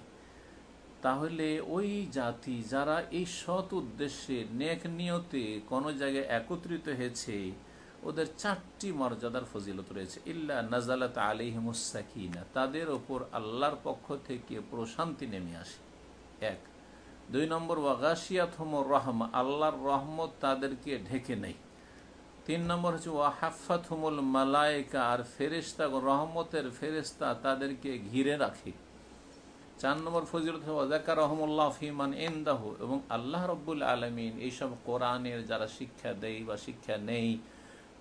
তাহলে ওই জাতি যারা এই সৎ উদ্দেশ্যে নেক নিয়তে কোনো জায়গায় একত্রিত হয়েছে, ওদের চারটি মর্যাদার ফজিলত রয়েছে। ইল্লা নাজালাত আলিহিমুসাকিনা তাদের ওপর আল্লাহর পক্ষ থেকে প্রশান্তি নেমে আসে। এক দুই নম্বর ওয়াগাশিয়াত হোমর রহমা আল্লাহর রহমত তাদেরকে ঢেকে নেই তিন নম্বর হচ্ছে ওয়াহাফাত হুমুল মালায়িকা আর ফেরিস্তা রহমতের ফেরিস্তা তাদেরকে ঘিরে রাখে। চার নম্বর ফজিলত ওয়াজাকা রহমুল্লাহ ফিমান ইন্দাহ এবং আল্লাহ রব্বুল আলমিন এইসব কোরআনের যারা শিক্ষা দেয় বা শিক্ষা নেই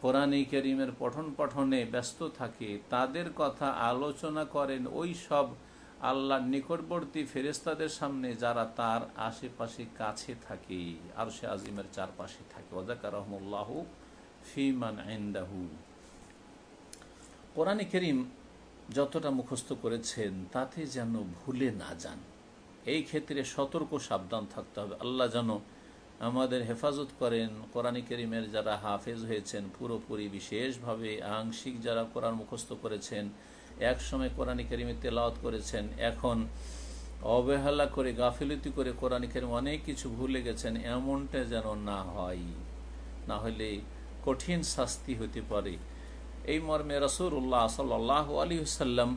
কোরআনী করিমের পঠন পঠনে ব্যস্ত থাকে, তাদের কথা আলোচনা করেন। ওই সব আল্লাহর নিকটবর্তী ফেরেস্তাদের সামনে যারা তার আশেপাশে কাছে থাকে আর সে আজিমের চারপাশে থাকে। ওজাকা রহমুল্লাহ ফিমান আইন্দাহু কোরআনে করিম যতটা মুখস্থ করেছেন, তাতে যেন ভুলে না যান। এই ক্ষেত্রে সতর্ক, সাবধান থাকতে হবে। আল্লাহ যেন আমাদের হেফাজত করেন। কোরআন করিমের যারা হাফেজ হয়েছেন, পুরোপুরি বিশেষভাবে আংশিক যারা কোরআন মুখস্থ করেছেন এক সময় কোরআন করিমে তেলাওয়াত করেছেন, এখন অবহেলা করে, গাফিলতি করে কোরআন করিম অনেক কিছু ভুলে গেছেন, এমনটা যেন না হয়। না হলে কঠিন শাস্তি হতে পারে। এই মর্মে রসুল্লাহ সাল্লাহ আলী সাল্লাম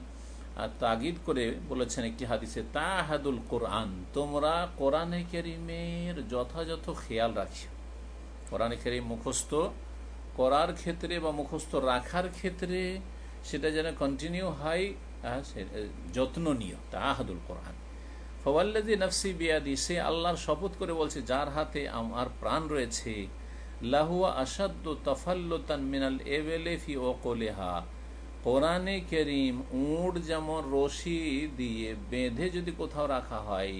তাগিদ করে বলেছেন একটি হাদিসে, তাহাদুল কোরআন, তোমরা কোরআনে কেরিমের যথাযথ খেয়াল রাখিও কোরআনে কেরিম মুখস্থ করার ক্ষেত্রে বা মুখস্থ রাখার ক্ষেত্রে সেটা যেন কন্টিনিউ হয় যত্ন নিও তাহাদুল কোরআন। ফওয়াল্লাদি নফসি বিয়াদি, সে আল্লাহর শপথ করে বলছে, যার হাতে আমার প্রাণ রয়েছে, লাহুয়া আসাদ্দ তফাল্লতান মিনাল এভেলেফি ও কোলেহা কোরআনে কেরিম উঁট যেমন রশি দিয়ে বেঁধে যদি কোথাও রাখা হয়,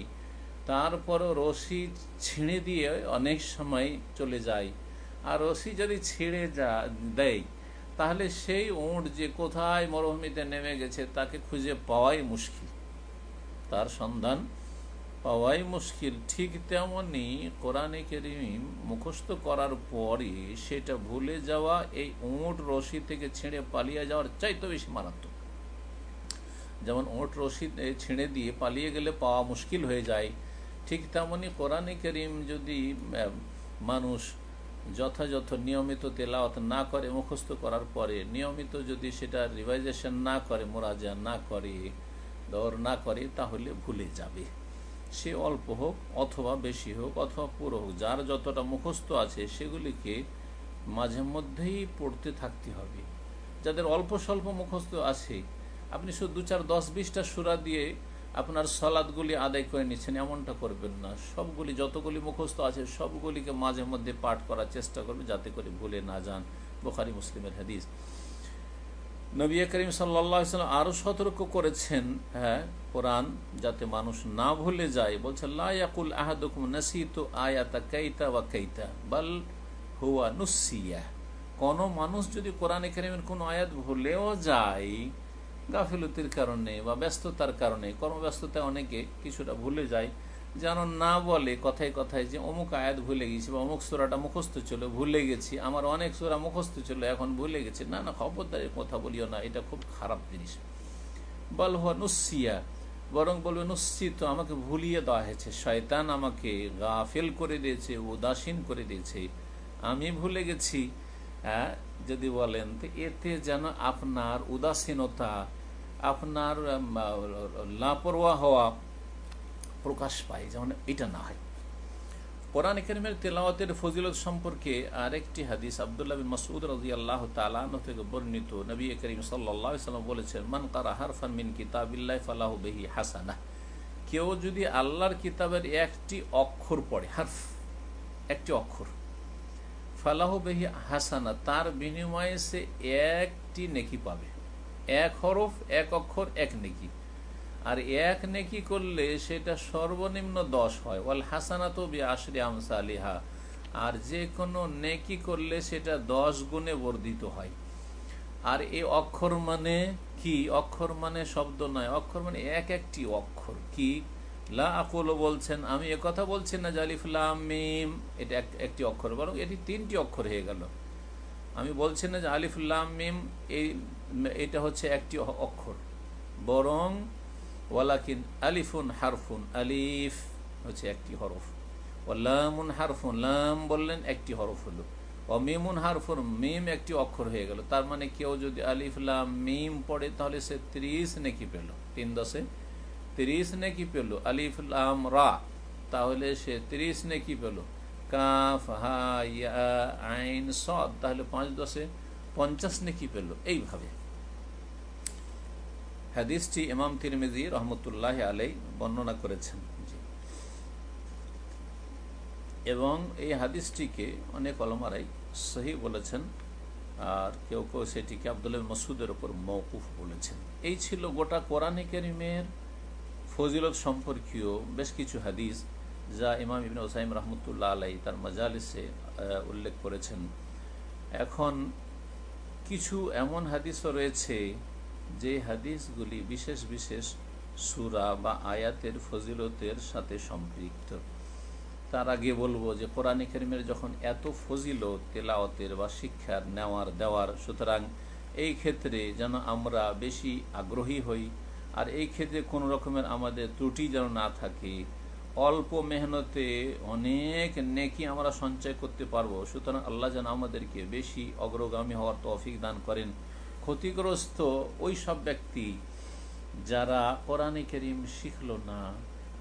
তারপরও রশি ছিঁড়ে দিয়ে অনেক সময় চলে যায়। আর রশি যদি ছিঁড়ে যা, দেয় তাহলে সেই উঁট যে কোথায় মরুভূমিতে নেমে গেছে, তাকে খুঁজে পাওয়াই মুশকিল। তার সন্ধান পাওয়াই মুশকিল। ঠিক তেমনি কোরআনে কেরিম মুখস্থ করার পরে সেটা ভুলে যাওয়া, এই উঁট রশি থেকে ছিঁড়ে পালিয়ে যাওয়ার চাইতে বেশি মারাত্মক। যেমন উঁট রশি ছিঁড়ে দিয়ে পালিয়ে গেলে পাওয়া মুশকিল হয়ে যায়। ঠিক তেমনি কোরআনে করিম যদি মানুষ যথাযথ নিয়মিত তেলাওয়াত না করে মুখস্থ করার পরে নিয়মিত যদি সেটা রিভাইজেশন না করে মোরাজা না করে দর না করে, তাহলে ভুলে যাবে। সে অল্প হোক অথবা বেশি হোক অথবা পুরো হোক, যার যতটা মুখস্থ আছে সেগুলিকে মাঝে মধ্যেই পড়তে থাকতে হবে। যাদের অল্প স্বল্প মুখস্থ আছে, আপনি শুধু দু চার দশ বিশটা সুরা দিয়ে আপনার সলাদগুলি আদায় করে নিচ্ছেন, এমনটা করবেন না। সবগুলি, যতগুলি মুখস্থ আছে, সবগুলিকে মাঝে মধ্যে পাঠ করার চেষ্টা করবে যাতে করে ভুলে না যান বোখারি মুসলিমের হাদিস। নবী করিম সাল্লাম আরও সতর্ক করেছেন হ্যাঁ কোরআন যাতে মানুষ না ভুলে যায়। বলছে লাকুল আহাদুকুম নাসিত আয়াতা কাইতা বা কাইতা, বাল হুয়া নুসিয়া কোন মানুষ যদি কোরআনে করিমের কোন আয়াত ভুলেও যায় গাফিলতির কারণে বা ব্যস্ততার কারণে, কর্মব্যস্ততায় অনেকে কিছুটা ভুলে যায়। যেন না বলে কথায় কথায় যে, অমুক আয়াত ভুলে গেছি বা অমুক সোরাটা মুখস্থ ছিল, ভুলে গেছি। আমার অনেক সোরা মুখস্থ ছিল, এখন ভুলে গেছি। না না, খবরদারের কথা বলিও না, এটা খুব খারাপ জিনিস। বল হওয়া নুসিয়া বরং বলবে নিশ্চিত আমাকে ভুলিয়ে দেওয়া হয়েছে। শয়তান আমাকে গাফেল করে দিয়েছে, উদাসীন করে দিয়েছে। আমি ভুলে গেছি। হ্যাঁ যদি বলেন, তো এতে যেন আপনার উদাসীনতা আপনার লাপরোয়া হওয়া প্রকাশ পায়, যেমন এটা না হয়। কোরআন করিমের তেলাওয়াতের ফজিলত সম্পর্কে আরেকটি হাদিস আবদুল্লাহ বিন মাসুদ রাজি আল্লাহ তালাহ থেকে বর্ণিত। নবী করিম সাল্লাম বলেছেন, মান কারা হারফান মিন কিতাবিল্লাহ ফালাহ বেহি হাসানা। কেউ যদি আল্লাহর কিতাবের একটি অক্ষর পড়ে, হারফ, একটি অক্ষর, ফালাহ বেহি হাসানা, তার বিনিময়ে সে একটি নেকি পাবে। এক হরফ, এক অক্ষর, এক নেকি। আর এক নেকি করলে সেটা সর্বনিম্ন দশ হয়। ওয়াল হাসানা তো বি আশরি আমসা আলিহা আর যে কোনো নেকি করলে সেটা দশ গুণে বর্ধিত হয়। আর এই অক্ষর মানে কি? অক্ষর মানে শব্দ নয়। অক্ষর মানে এক একটি অক্ষর। কি? লা আকুল বলছেন, আমি কথা বলছি না জালিফুল্লাহ মিম। এটা একটি অক্ষর, বরং এটি তিনটি অক্ষর হয়ে গেল। আমি বলছি না যে আলিফুল্লাহ মিম, এই এটা হচ্ছে একটি অক্ষর। বরং ওয়ালাকিন আলিফুন হারফুন, আলিফ হচ্ছে একটি হরফ। ও লামুন হারফুন, লাম বললেন একটি হরফ হলো। অমিমুন হারফুর মিম একটি অক্ষর হয়ে গেল। তার মানে কেউ যদি আলিফলাম মিম পড়ে, তাহলে সে ত্রিশ নেকি পেল। তিন দশে তিরিশ নেকি পেল। আলিফলাম রা, তাহলে সে তিরিশ নেকি পেল। কাফ, হা, ইয়া, আইন সদ তাহলে পাঁচ দশে পঞ্চাশ নেকি পেল। এইভাবে। হাদিসটি ইমাম তিরমিজি রহমতুল্লাহ আলাই বর্ণনা করেছেন। এবং এই হাদিসটিকে অনেক অলমারাই সহি বলেছেন, আর কেউ কেউ সেটিকে আবদুল্লাহ মসুদের ওপর মৌকুফ বলেছেন। এই ছিল গোটা কোরআনে করিমের ফজিলত সম্পর্কীয় বেশ কিছু হাদিস যা ইমাম ইবিন ওসাইম রহমতুল্লাহ আলাই তার মজালিসে উল্লেখ করেছেন। এখন কিছু এমন হাদিসও রয়েছে যে হাদিসগুলি বিশেষ বিশেষ সুরা বা আয়াতের ফজিলতের সাথে সম্পৃক্ত। তার আগে বলব যে কোরআন করিমের যখন এত ফজিলত তেলাওয়াতের বা শিক্ষার নেওয়ার দেওয়ার, সুতরাং এই ক্ষেত্রে যেন আমরা বেশি আগ্রহী হই, আর এই ক্ষেত্রে কোনো রকমের আমাদের ত্রুটি যেন না থাকে। অল্প মেহনতে অনেক নেকি আমরা সঞ্চয় করতে পারব, সুতরাং আল্লাহ যেন আমাদেরকে বেশি অগ্রগামী হওয়ার তৌফিক দান করেন। ক্ষতিগ্রস্ত ওই সব ব্যক্তি যারা কোরআনে করিম শিখল না,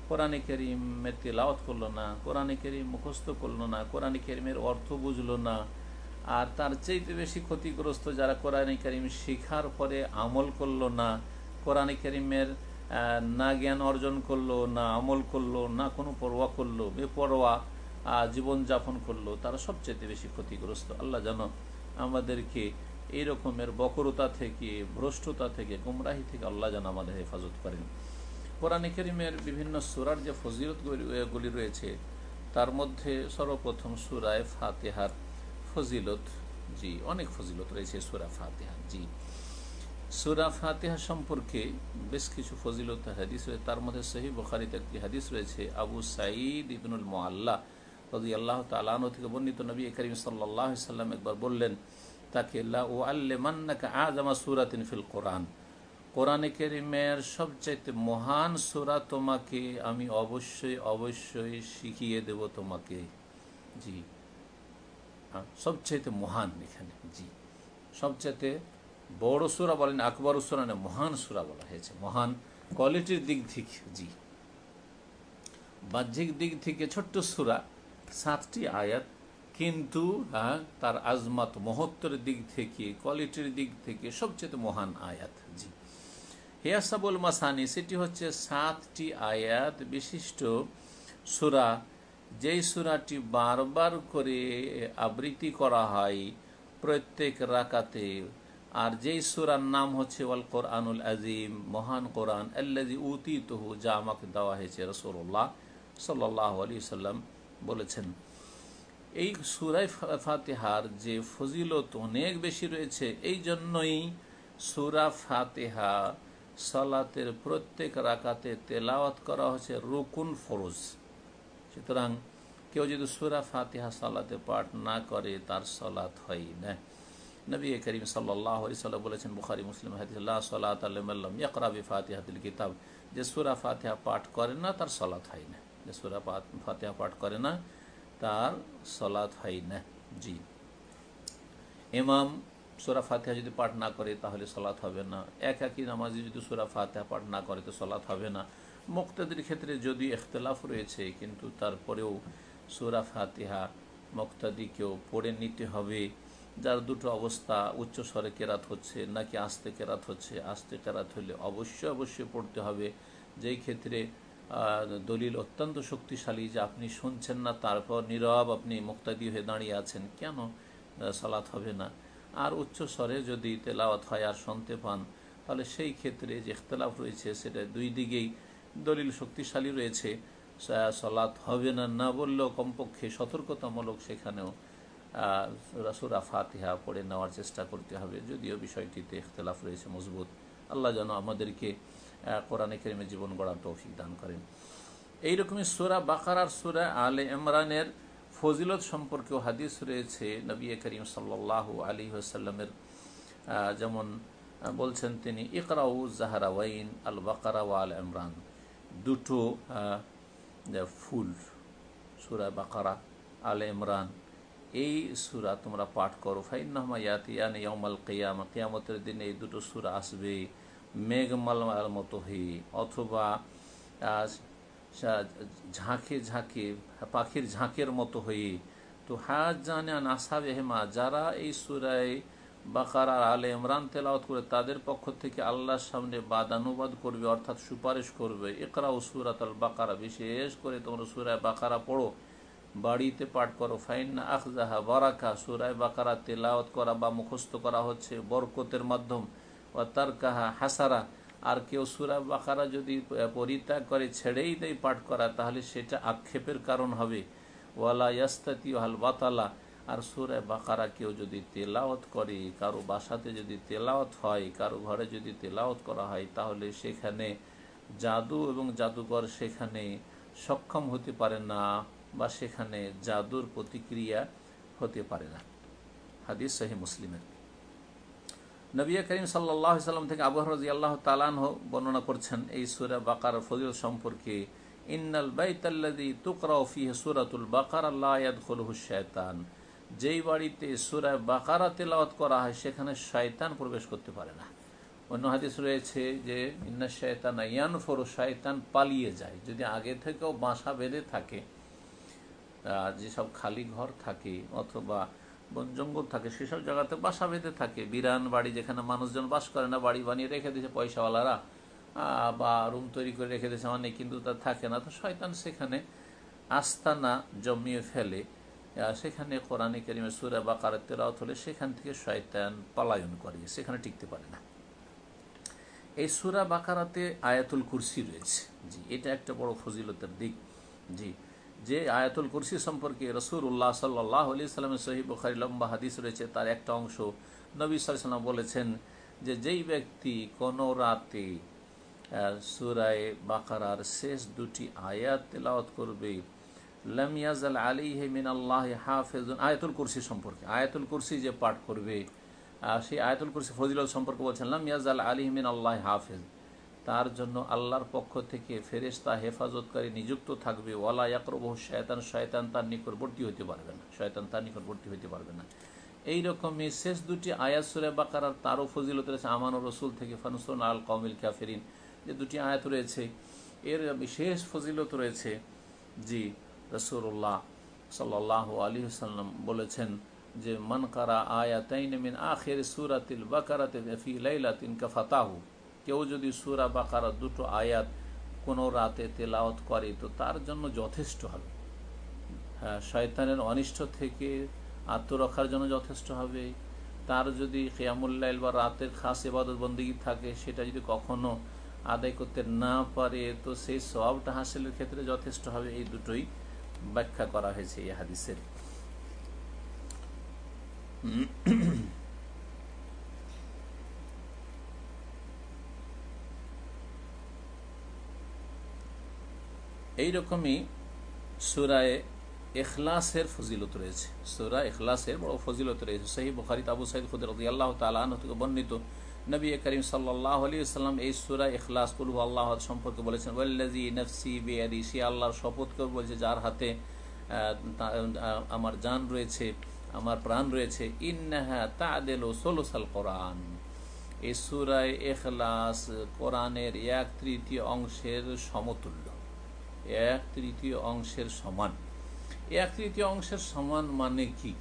কোরআনে করিমের তেলাওয়াত করল না, কোরআনে করিম মুখস্থ করল না, কোরআনে করিমের অর্থ বুঝলো না, আর তার চাইতে বেশি ক্ষতিগ্রস্ত যারা কোরআনে করিম শিখার পরে আমল করল না, কোরআনে করিমের না জ্ঞান অর্জন করল, না আমল করল, না কোনো পরোয়া করল, বেপরোয়া জীবনযাপন করল, তারা সবচেয়ে বেশি ক্ষতিগ্রস্ত। আল্লাহ যেন আমাদেরকে এই রকমের বকরতা থেকে, ভ্রষ্টতা থেকে, গুমরাহি থেকে আল্লাহ যেন আমাদের হেফাজত করেন। কোরআনে করিমের বিভিন্ন সুরার যে ফজিলতগুলি রয়েছে, তার মধ্যে সর্বপ্রথম সুরায় ফাতেহার ফজিলত, জি, অনেক ফজিলত রয়েছে সুরা ফাতেহার, জি। সুরা ফাতেহা সম্পর্কে বেশ কিছু ফজিলত হাদিস রয়েছে তার মধ্যে সহি বখারিতে একটি হাদিস রয়েছে, আবু সাঈদ ইবনুল মোয়াল্লা রদি আল্লাহ তালানো থেকে বর্ণিত নবী করিম সাল্লাহ সাল্লাম একবার বললেন তাকে আজামা সুরাতিন ফিল কোরআন। কোরআনে কেরিমের সবচাইতে মহান সুরা তোমাকে আমি অবশ্যই অবশ্যই শিখিয়ে দেব তোমাকে। জি। সবচাইতে মহান এখানে, জি। সবচাইতে বড় সুরা বলেন, আকবর সুরা না, মহান সুরা বলা হয়েছে। মহান কোয়ালিটির দিক থেকে, জি। বাহ্যিক দিক থেকে ছোট্ট সুরা, সাতটি আয়াত কিন্তু হ্যাঁ তার আজমাত মহত্বের দিক থেকে কোয়ালিটির দিক থেকে সবচেয়ে মহান আয়াত জি। হেয়াসাবুল মাসানি, সেটি হচ্ছে সাতটি আয়াত বিশিষ্ট সুরা, যেই সুরাটি বারবার করে আবৃত্তি করা হয় প্রত্যেক রাকাতে, আর যেই সুরার নাম হচ্ছে, ওয়াল কোরআনুল আজিম মহান কোরআন আল্লাজি উতি তহু যা আমাকে দেওয়া হয়েছে রসোল্লাহ সাল্লাহ আলী সাল্লাম বলেছেন। এই সুরাই ফাতেহার যে ফজিলত অনেক বেশি রয়েছে, এই জন্যই সুরা ফাতেহা সালাতের প্রত্যেক রাকাতে তেলাওয়াত করা হচ্ছে রুকুন ফরজ। সুতরাং কেউ যদি সুরা ফাতেহা সালাতে পাঠ না করে, তার সলাত হয় না। নবী করিম সাল্লাহ বলেছেন, বুখারি, মুসলিম হাদিল্লাহ সাল্লাহ আল্লাম ইকরাবি ফাতিহাতুল কিতাব। যে সুরা ফাতেহা পাঠ করে না, তার সলাত হয় না। যে সুরা ফাতেহা পাঠ করে না তার সলাত হয় না, জি। এমাম সুরা ফাতেহা যদি পাঠ না করে তাহলে সলাৎ হবে না। এক একই নামাজি যদি সুরা ফাতেহা পাঠ না করে তো সলাৎ হবে না। মুক্তাদির ক্ষেত্রে যদি এখতলাফ রয়েছে, কিন্তু তারপরেও সুরা ফাতেহা মুক্তাদিকেও পড়ে নিতে হবে। যার দুটো অবস্থা, উচ্চ স্বরে কেরাত হচ্ছে নাকি আস্তে কেরাত হচ্ছে, আস্তে কেরাত হলে অবশ্যই অবশ্যই পড়তে হবে। যেই ক্ষেত্রে দলিল অত্যন্ত শক্তিশালী যে আপনি শুনছেন না, তারপর নীরব আপনি মুক্তাদি হয়ে দাঁড়িয়ে আছেন, কেন সালাত হবে না? আর উচ্চ স্বরে যদি তেলাওয়াত হয় আর শুনতে পান, তাহলে সেই ক্ষেত্রে যে ইখতলাফ রয়েছে সেটা দুই দিকেই দলিল শক্তিশালী রয়েছে। সলাৎ হবে না না বললেও কমপক্ষে সতর্কতামূলক সেখানেও রাসুরা ফাতিহা পড়ে নেওয়ার চেষ্টা করতে হবে। যদিও বিষয়টিতে ইখতলাফ রয়েছে মজবুত। আল্লাহ যেন আমাদেরকে কোরআনে কেরিমে জীবন গড়ার তৌফিক দান করেন। এইরকমই সুরা বাকারার সুরা আলে ইমরানের ফজিলত সম্পর্কেও হাদিস রয়েছে। নবী করিম সাল্লাহ আলী আসাল্লামের যেমন বলছেন তিনি, ইকরাউ জাহারাওয়াইন আল বাকারা আল ইমরান। দুটো ফুল, সুরা বাকারা, আল ইমরান, এই সুরা তোমরা পাঠ করো। ফাইনাহমা ইয়াতিয়ান ইয়মাল কেয়ামা, কেয়ামতের দিন এই দুটো সুরা আসবে। মেঘমালার মতো হয়ে অথবা ঝাঁকে ঝাঁকে, পাখির ঝাঁকের মতো হয়ে তো হাজ জানে নাসাবে হেমা, যারা এই সুরায় বাকার আলে ইমরান তেলাওত করে তাদের পক্ষ থেকে আল্লাহর সামনে বাদানুবাদ করবে, অর্থাৎ সুপারিশ করবে। একরা ও সুরাত আল বাকারা, বিশেষ করে তোমরা সুরায় বাকারা পড়ো, বাড়িতে পাঠ করো। ফাইন আখজাহা বারাকা, সুরায় বাকারা তেলাওত করা বা মুখস্থ করা হচ্ছে বরকতের মাধ্যম। ও তার কাহা হাসারা। আর কেউ সুরা বাকারা যদি পরিত্যাগ করে, ছেড়েই দেয় পাঠ করা, তাহলে সেটা আক্ষেপের কারণ হবে। ওয়ালা ইয়াস্তাতি হাল বাতালা। আর সুরে বাকারা কেউ যদি তেলাওত করে, কারও বাসাতে যদি তেলাওত হয়, কারও ঘরে যদি তেলাওত করা হয়, তাহলে সেখানে জাদু এবং জাদুকর সেখানে সক্ষম হতে পারে না বা সেখানে জাদুর প্রতিক্রিয়া হতে পারে না। হাদিস সাহি মুসলিমের। নবী করিম সাল্লাহ সাল্লাম থেকে আবু রাজি আল্লাহ তালান বর্ণনা করছেন এই সুরা বাকার ফজিল সম্পর্কে, ইন্নাল বাইতাল্লাদি তুকরাও ফিহে সুরাতুল বাকার আল্লাহ শায়তান যেই বাড়িতে সুরায় বাকারা তেলাওয়াত করা হয়, সেখানে শয়তান প্রবেশ করতে পারে না। অন্য হাদিস রয়েছে যে, ইন্না শয়তান ইয়ান ফরো শয়তান পালিয়ে যায়। যদি আগে থেকেও বাসা বেঁধে থাকে যেসব খালি ঘর থাকে, অথবা বন, জঙ্গল থাকে, সেসব জায়গাতে বাসা বেঁধে থাকে। বিরান বাড়ি যেখানে মানুষজন বাস করে না, বাড়ি বানিয়ে রেখে দিয়েছে পয়সাওয়ালারা। বা রুম তৈরি করে রেখে দিয়েছে, অনেক, কিন্তু তার থাকে না। তো শয়তান সেখানে আস্তানা জমিয়ে ফেলে। সেখানে কোরআনে কেরিমের সুরা বা তেরাওত হলে সেখান থেকে শয়তান পলায়ন করে, সেখানে টিকতে পারে না। এই সুরা বাকারাতে আয়াতুল কুরসি রয়েছে। জি, এটা একটা বড় ফজিলতের দিক। জি যে আয়াতুল কুরসি সম্পর্কে রসুর উল্লাহ সাল্লাহ আলি সাল্লামের সহি বুখারি লম্বা হাদিস রয়েছে, তার একটা অংশ। নবী সাল্লাম বলেছেন যে যেই ব্যক্তি কোনো রাতে সুরায় বাকারার শেষ দুটি আয়াত তেলাওয়াত করবে লামিয়াজাল আলী মিন আল্লাহ হাফেজুন আয়াতুল কুরসি সম্পর্কে, আয়াতুল কুরসি যে পাঠ করবে সেই আয়াতুল কুরসি ফজিল সম্পর্কে বলছেন লামিয়াজাল আলী মিন আল্লাহ হাফেজ তার জন্য আল্লাহর পক্ষ থেকে ফেরেস্তা হেফাজতকারী নিযুক্ত থাকবে। ওয়ালা ইয়াকরবহ শয়তান শয়তান তার নিকটবর্তী হতে পারবে না। শয়তান তার নিকটবর্তী হতে পারবে না। এইরকমই শেষ দুটি আয়াত সুরে বাকার তারও ফজিলত রয়েছে। আমান ও রসুল থেকে ফানুসন আল কমিল কাফেরিন। যে দুটি আয়াত রয়েছে, এর বিশেষ ফজিলত রয়েছে জি রসুল্লাহ সাল্লাহ আলী সাল্লাম বলেছেন যে, মন কারা আয়াতাইন মিন আখের সুরাতিল বাকারাতে ফি লাইলাতিন কাফাতাহু। কেউ যদি সুরা বাকারা দুটো আয়াত কোনো রাতে তেলাওয়াত করে, তো তার জন্য যথেষ্ট হবে। হ্যাঁ শয়তানের অনিষ্ট থেকে আত্মরক্ষার জন্য যথেষ্ট হবে। তার যদি কেয়ামুল্লাইল বা রাতের খাস এবাদত বন্দিগি থাকে, সেটা যদি কখনো আদায় করতে না পারে, তো সেই সবটা হাসিলের ক্ষেত্রে যথেষ্ট হবে। এই দুটোই ব্যাখ্যা করা হয়েছে এই হাদিসের। এইরকমই সুরায় এখলাসের ফজিলত রয়েছে। সুরা এখলাসের বড় ফজিলত রয়েছে। সেই বখারিত আবু সাইদ খুদ রদি আল্লাহ থেকে বর্ণিত নবী করিম সাল্লাহ আলী সাল্লাম এই সুরা এখলাস কুলু আল্লাহ সম্পর্কে বলেছেন ওয়াল্লাজি নফসি বেয়াদি সে আল্লাহর শপথ করে বলছে, যার হাতে আমার জান রয়েছে, আমার প্রাণ রয়েছে। ইন্নাহা তাদেল ও সোলোসাল কোরআন এই সুরায় এখলাস কোরআনের এক তৃতীয় অংশের সমতুল্য। এক তৃতীয় অংশের সমান। এক তৃতীয় অংশের সমান মানে কি?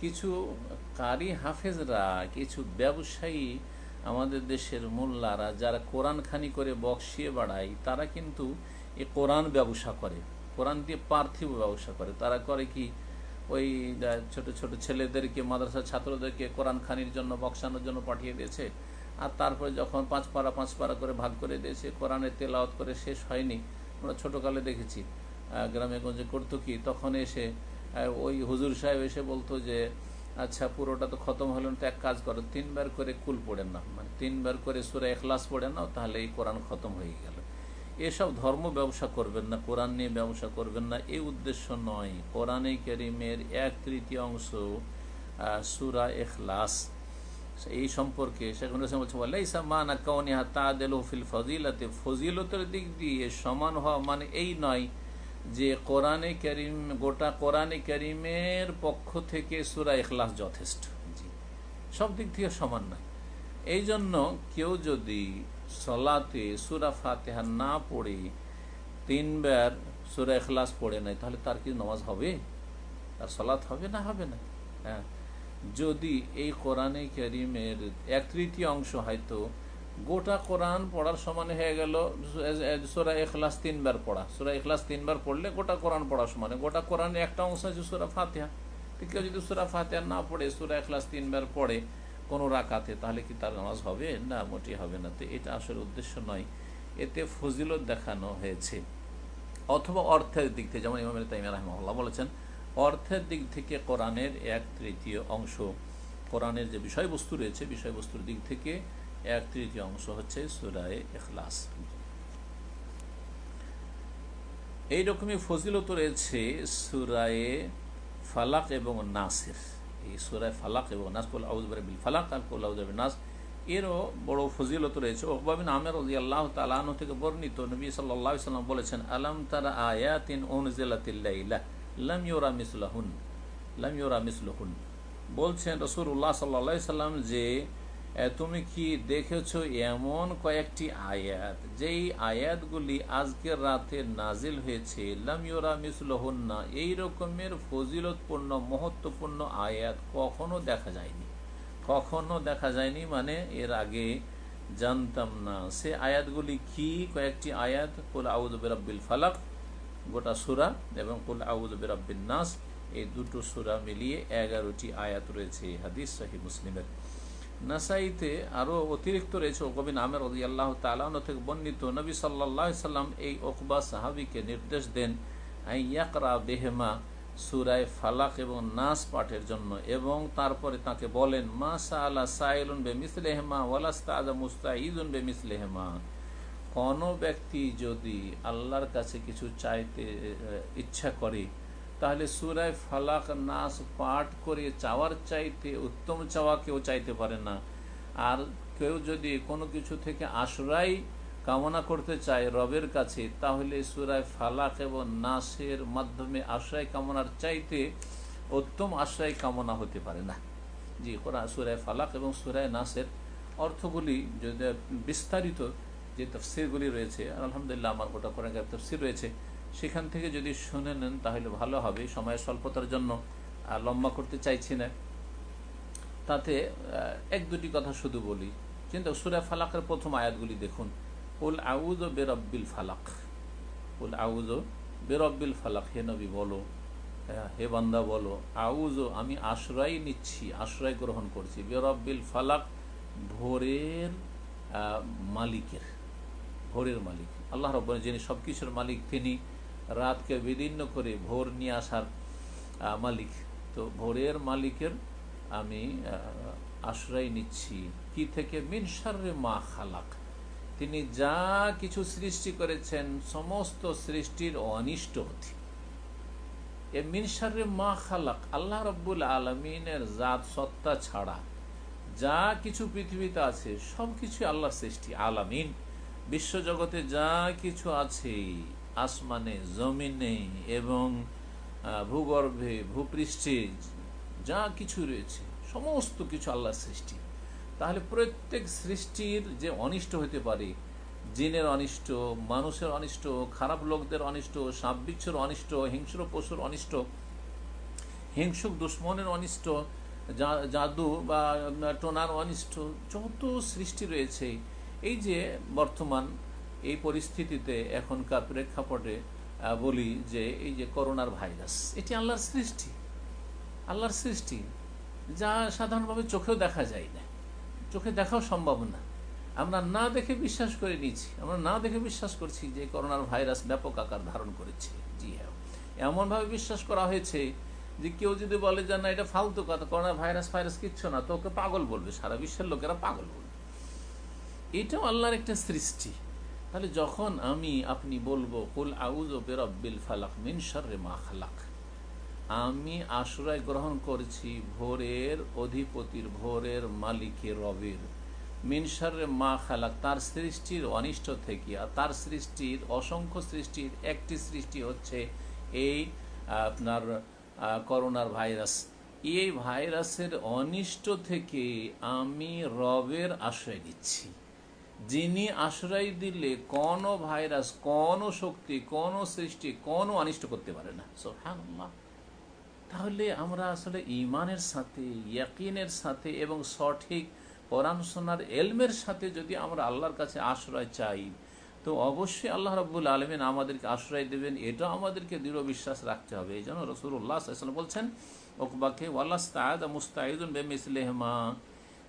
কিছু কারি হাফেজরা, কিছু ব্যবসায়ী আমাদের দেশের মোল্লারা যারা কোরআন খানি করে বক্সিয়ে বাড়ায়, তারা কিন্তু এ কোরআন ব্যবসা করে। কোরআন দিয়ে পার্থিব ব্যবসা করে। তারা করে কি? ওই ছোট ছোট ছেলেদেরকে মাদ্রাসার ছাত্রদেরকে কোরআন খানির জন্য, বক্সানোর জন্য পাঠিয়ে দিয়েছে। আর তারপরে যখন পাঁচ পাড়া পাঁচ পাড়া করে ভাগ করে দিয়েছে, কোরআনের তেলাওয়াত করে শেষ হয়নি আমরা ছোটোকালে দেখেছি গ্রামে গঞ্জে করতো কি, তখন এসে ওই হুজুর সাহেব এসে বলতো যে আচ্ছা পুরোটা তো খতম হলো তো এক কাজ করো, তিনবার করে কুল পড়েন না মানে তিনবার করে সুরে এখলাস পড়ে নাও, তাহলে এই কোরআন খতম হয়ে গেল। এসব ধর্ম ব্যবসা করবেন না, কোরআন নিয়ে ব্যবসা করবেন না, এই উদ্দেশ্য নয়। কোরআনে করিমের এক তৃতীয় অংশ সুরা এখলাস এই সম্পর্কে সেখানে বলছে, ওয়ালাইসা মানা কাউনিহা তাদেল ফিল ফজিলাতে। ফজিলতের দিক দিয়ে সমান হওয়া মানে এই নয় যে কোরআনে করিম, গোটা কোরআনে করিমের পক্ষ থেকে সুরা এখলাস যথেষ্ট। জি, সব দিক থেকে সমান নয় এই জন্য কেউ যদি সলাতে সুরা ফাতেহা না পড়ে, তিনবার সুরা এখলাস পড়ে নেয়, তাহলে তার কি নামাজ হবে? তার সলাৎ হবে না? হবে না। হ্যাঁ। যদি এই কোরআনে করিমের এক তৃতীয় অংশ হয়তো গোটা কোরআন পড়ার সমান হয়ে গেল, সোরা এখলাস তিনবার পড়া। সোরা এখলাস তিনবার পড়লে গোটা কোরআন পড়ার সমানে, গোটা কোরআনের একটা অংশ আছে সোরা ফাতেহা। কেউ যদি সোরা ফাতেহা না পড়ে, সোরা এখলাস তিনবার পড়ে কোনো রাকাতে, তাহলে কি তার নামাজ হবে? না মোটি হবে না। তো এটা আসলে উদ্দেশ্য নয়। এতে ফজিলত দেখানো হয়েছে। অথবা অর্থের দিক থেকে, যেমন ইমাম তাইম রহমল্লা বলেছেন অর্থের দিক থেকে কোরআনের এক তৃতীয় অংশ। কোরআনের যে বিষয়বস্তু রয়েছে, বিষয়বস্তুর দিক থেকে এক তৃতীয় অংশ হচ্ছে সুরায় এখলাস এইরকমই ফজিলত রয়েছে সুরায়ে ফালাক এবং নাসের। এই সুরায় ফালাক এবং নাস, কুল আউজবিল ফালাক, আর কুল আউজবিল নাস, এরও বড় ফজিলত রয়েছে। ওকবাবিন আমের রাজি আল্লাহ তালাহ থেকে বর্ণিত নবী সাল্লাহ সাল্লাম বলেছেন, আলম তারা আয়াতিন ওনজিল্লাতিল্লাহ লাম ইউরা মিসলাহুন লাম ইউরা বলছেন রসুল্লাহ সাল্লা সাল্লাম যে তুমি কি দেখেছ এমন কয়েকটি আয়াত, যেই আয়াতগুলি আজকের রাতে নাজিল হয়েছে লামিওরা মিসলহন্না এই রকমের ফজিলতপূর্ণ, মহত্বপূর্ণ আয়াত কখনো দেখা যায়নি। কখনো দেখা যায়নি মানে এর আগে জানতাম না। সে আয়াতগুলি কি? কয়েকটি আয়াত, কুল আউদ ফালাক গোটা সুরা এবং কুল আউদ বেরাব্বিন এই দুটো সুরা মিলিয়ে এগারোটি আয়াত রয়েছে হাদিস শাহী মুসলিমের। নাসাইতে আরও অতিরিক্ত রয়েছে ওকবিন আমের রদি আল্লাহ তালান থেকে বর্ণিত, নবী সাল্লাহ সাল্লাম এই ওকবা সাহাবিকে নির্দেশ দেন ইয়াকরা বেহেমা সুরায় ফালাক এবং নাস পাঠের জন্য। এবং তারপরে তাকে বলেন, মা সাহা সাইলুন বে মিসলেহেমা ওয়ালাস্তাদা মুস্তাইদুন বে মিসলেহেমা কোনো ব্যক্তি যদি আল্লাহর কাছে কিছু চাইতে ইচ্ছা করে, তাহলে সুরায় ফালাক নাস পাঠ করে চাওয়ার চাইতে, উত্তম চাওয়া কেউ চাইতে পারে না। আর কেউ যদি কোনো কিছু থেকে আশ্রয় কামনা করতে চায় রবের কাছে, তাহলে সুরায় ফালাক এবং নাসের মাধ্যমে আশ্রয় কামনার চাইতে উত্তম আশ্রয় কামনা হতে পারে না। জি, কোরআন সুরায় ফালাক এবং সুরায় নাসের অর্থগুলি যদি বিস্তারিত যে তফসিরগুলি রয়েছে আলহামদুলিল্লাহ আমার গোটা কোরআন তফসির রয়েছে, সেখান থেকে যদি শুনে নেন তাহলে ভালো হবে। সময়ের স্বল্পতার জন্য লম্বা করতে চাইছি না। তাতে এক দুটি কথা শুধু বলি। কিন্তু সুরা ফালাকের প্রথম আয়াতগুলি দেখুন। উল আউজ ও বেরব্বিল ফালাক। উল আউজ ও বেরব্বিল ফালাক। হে নবী, বলো। হে বান্দা, বলো। আউজ ও আমি আশ্রয় নিচ্ছি, আশ্রয় গ্রহণ করছি। বেরব্বিল ফালাক ভোরের মালিকের। ভোরের মালিক। আল্লাহ রব যিনি সব কিছুর মালিক, তিনি রাতকে বিদীর্ণ করে ভোর নিয়ে আসার মালিক। তো ভোরের মালিকের আমি আশ্রয় নিচ্ছি। কি থেকে? মিনসারে মা খালাক। তিনি যা কিছু সৃষ্টি করেছেন, সমস্ত সৃষ্টির অনিষ্ট হতে এ মিনসারে মা খালাক, আল্লাহ রব্বুল আলমিনের জাত সত্তা ছাড়া যা কিছু পৃথিবীতে আছে সব কিছু আল্লাহর সৃষ্টি। আলামিন। বিশ্বজগতে যা কিছু আছে, আসমানে, জমিনে এবং ভূগর্ভে, ভূপৃষ্ঠে, যা কিছু রয়েছে, সমস্ত কিছু আল্লাহর সৃষ্টি। তাহলে প্রত্যেক সৃষ্টির যে অনিষ্ট হতে পারে, জিনের অনিষ্ট, মানুষের অনিষ্ট, খারাপ লোকদের অনিষ্ট সাপ বিচ্ছুর অনিষ্ট, হিংস্র পশুর অনিষ্ট, হিংসুক দুশ্মনের অনিষ্ট জাদু বা টোনার অনিষ্ট, যত সৃষ্টি রয়েছে এই যে বর্তমান এই পরিস্থিতিতে এখনকার প্রেক্ষাপটে বলি যে এই যে করোনার ভাইরাস, এটি আল্লাহর সৃষ্টি আল্লাহর সৃষ্টি, যা সাধারণভাবে চোখেও দেখা যায় না, চোখে দেখাও সম্ভব না। আমরা না দেখে বিশ্বাস করে নিয়েছি, আমরা না দেখে বিশ্বাস করছি যে করোনার ভাইরাস ব্যাপক আকার ধারণ করেছে। জি হ্যাঁ এমনভাবে বিশ্বাস করা হয়েছে যে কেউ যদি বলে যে না, এটা ফালতু কথা করোনা ভাইরাস, ফাইরাস কিচ্ছু না তো ওকে পাগল বলবে, সারা বিশ্বের লোকেরা পাগল বলবে। এটাও আল্লাহর একটা সৃষ্টি। তাহলে যখন আমি, আপনি বলব, কুল আউজ ও বেরব্বিল ফালাক মিনসারে মা খালাক। আমি আশ্রয় গ্রহণ করছি ভোরের অধিপতির, ভোরের মালিকের রবের। মিনসার মা খালাক, তার সৃষ্টির অনিষ্ট থেকে, আর তার সৃষ্টির অসংখ্য সৃষ্টির একটি সৃষ্টি হচ্ছে এই, আপনার করোনার ভাইরাস। এই ভাইরাসের অনিষ্ট থেকে আমি রবের আশ্রয় দিচ্ছি যিনি আশ্রয় দিলে কোনো ভাইরাস, কোনো শক্তি, কোনো সৃষ্টি, কোনো অনিষ্ট করতে পারে না। তাহলে আমরা আসলে ইমানের সাথে, ইয়াকিনের সাথে এবং সঠিক সোনার এলমের সাথে যদি আমরা আল্লাহর কাছে আশ্রয় চাই, তো অবশ্যই আল্লাহ রব্বুল আলমিন আমাদেরকে আশ্রয় দেবেন। এটা আমাদেরকে দৃঢ় বিশ্বাস রাখতে হবে। এই জন্য রসুল্লাহ বলছেন ওকবাকে ওয়াল্লাস্তায়দ মুস্তাহিদুন বেমিসলেহমা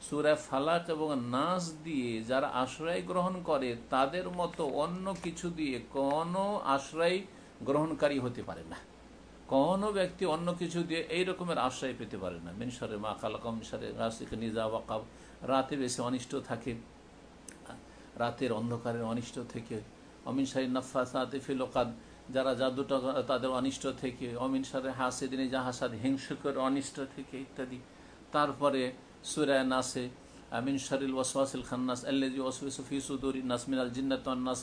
সুরায় ফালাক এবং নাস দিয়ে যারা আশ্রয় গ্রহণ করে, তাদের মতো অন্য কিছু দিয়ে কোনো আশ্রয় গ্রহণকারী হতে পারে না। কোনো ব্যক্তি অন্য কিছু দিয়ে এই রকমের আশ্রয় পেতে পারে না। মিনসরে মা কালাকম মিনসরে রাসিক নিজা ওয়াকাব রাতে বেশি অনিষ্ট থাকে। রাতের অন্ধকারের অনিষ্ট থেকে। অমিন সারি নাফাসাতে ফিলোকাদ যারা জাদুটা তাদের অনিষ্ট থেকে। অমিন সারে হাসিদিনে জাহাসাদ হিংসুকের অনিষ্ট থেকে ইত্যাদি। তারপরে সুরায় নাসে, আমিন শরিল ওয়াসওয়াসিল খান্নাস আল্লাজি ওয়াসওয়াসু ফি সুদুরি নাস মিনাল জিন্নাত নাস,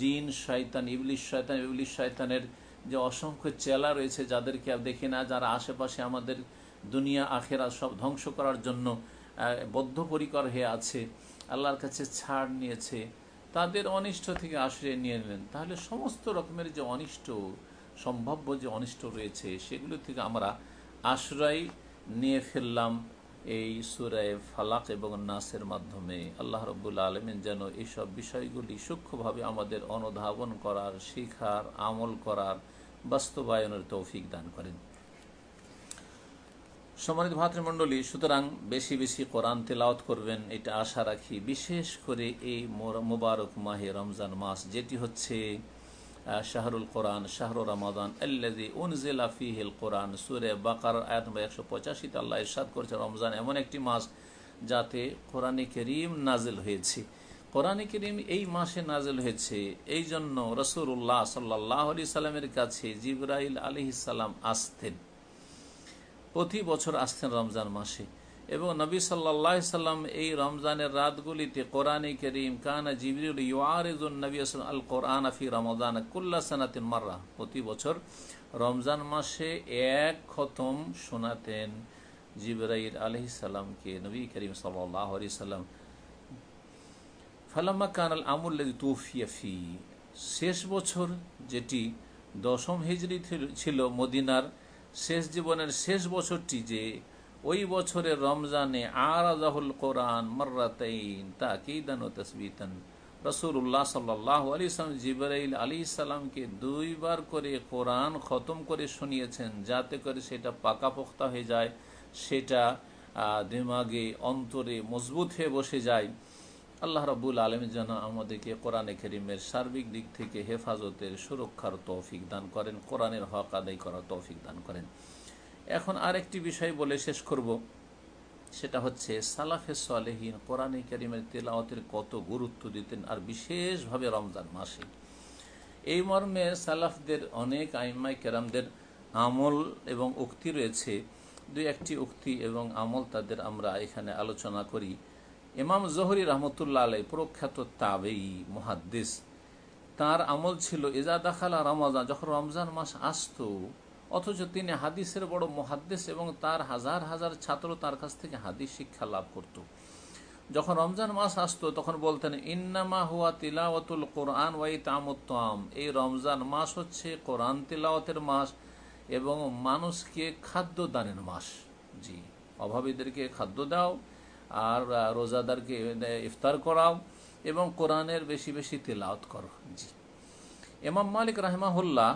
জিন, শয়তান, ইবলিশ শয়তান, ইবলিশ শয়তানের যে অসংখ্য চেলা রয়েছে যাদেরকে আর দেখি না, যারা আশেপাশে আমাদের দুনিয়া, আখেরা সব ধ্বংস করার জন্য বদ্ধপরিকর হয়ে আছে, আল্লাহর কাছে ছাড় নিয়েছে, তাদের অনিষ্ট থেকে আশ্রয় নিয়ে নিলেন তাহলে সমস্ত রকমের যে অনিষ্ট, সম্ভাব্য যে অনিষ্ট রয়েছে, সেগুলো থেকে আমরা আশ্রয় নিয়ে ফেললাম। এই সুরায় ফালাক এবং নাসের মাধ্যমে আল্লাহ রব্বুল আলমিন যেন এইসব বিষয়গুলি সূক্ষ্মভাবে আমাদের অনুধাবন করার, শিখার, আমল করার বাস্তবায়নের তৌফিক দান করেন। সম্মানিত ভাতৃমণ্ডলী, সুতরাং বেশি বেশি কোরআন তেলাওত করবেন, এটা আশা রাখি বিশেষ করে এই মোবারক মাহে রমজান মাস, যেটি হচ্ছে শাহরুল কোরআন, শাহরু রমাদান আল্লাদি উনজিলা ফিহিল কোরআন, সুরে বাকার আয়াত নম্বর একশো পঁচাশিতে আল্লাহ ইরশাদ করছে রমজান এমন একটি মাস যাতে কোরআনে করিম নাজিল হয়েছে। কোরআনে করিম এই মাসে নাজিল হয়েছে, এই জন্য রসুল্লাহ সাল্লাহ আলি সাল্লামের কাছে জিব্রাইল আলি সাল্লাম আসতেন। প্রতি বছর আসতেন রমজান মাসে। এবং নবী সাল্লাহ সাল্লাম এই রমজানের রাতগুলিতে কোরআনে করিম কানা জিবরুল ইউআরিজুন নবী আল কোরআন আফি রমজান কুল্লা সানাতিন মাররা। প্রতি বছর রমজান মাসে এক খতম শোনাতেন জিবরাইল আলহি সাল্লামকে নবী করিম সাল্লাহ সাল্লাম। ফালাম্মা কানাল আমুল তুফিয়াফি শেষ বছর যেটি দশম হিজড়ি ছিল মদিনার শেষ জীবনের শেষ বছরটি যে ওই বছরের রমজানে আর আজাহুল কোরআন মর্রাতাইন তাকিদান ও তসবিতান। রসুল্লাহ সাল্লাহ আলি ইসলাম জিবরাইল আলী ইসাল্লামকে দুইবার করে কোরআন খতম করে শুনিয়েছেন, যাতে করে সেটা পাকাপোক্তা হয়ে যায়, সেটা দিমাগে, অন্তরে মজবুত হয়ে বসে যায়। আল্লাহ রবুল আলম যেন আমাদেরকে কোরআনে করিমের সার্বিক দিক থেকে হেফাজতের সুরক্ষার তৌফিক দান করেন, কোরআনের হক আদায় করার তৌফিক দান করেন। এখন আরেকটি বিষয় বলে শেষ করব। সেটা হচ্ছে, সালাফে সালেহীন কোরআনে করিমের তেলাওয়াতের কত গুরুত্ব দিতেন আর বিশেষভাবে রমজান মাসে। এই মর্মে সালাফদের অনেক আইমাই কেরামদের আমল এবং উক্তি রয়েছে। দুই একটি উক্তি এবং আমল তাদের আমরা এখানে আলোচনা করি। ইমাম জহরি রহমতুল্লাহ আলাই প্রখ্যাত তাবেই মহাদ্দেশ তার আমল ছিল এজা দাখালা রমজান যখন রমজান মাস আসতো অথচ তিনি হাদিসের বড় মহাদ্দেশ এবং তার হাজার হাজার ছাত্র তার কাছ থেকে হাদিস শিক্ষা লাভ করত। যখন রমজান মাস আসতো, তখন বলতেন, ইন্নামা হুয়া তিলাওয়াতুল কোরআন ওয়াই তামুত্তাম এই রমজান মাস হচ্ছে কোরআন তিলাওয়াতের মাস এবং মানুষকে খাদ্য দানের মাস। জি, অভাবীদেরকে খাদ্য দাও আর রোজাদারকে ইফতার করাও এবং কোরআনের বেশি বেশি তেলাওত করো। জি। এমাম মালিক রাহমাহুল্লাহ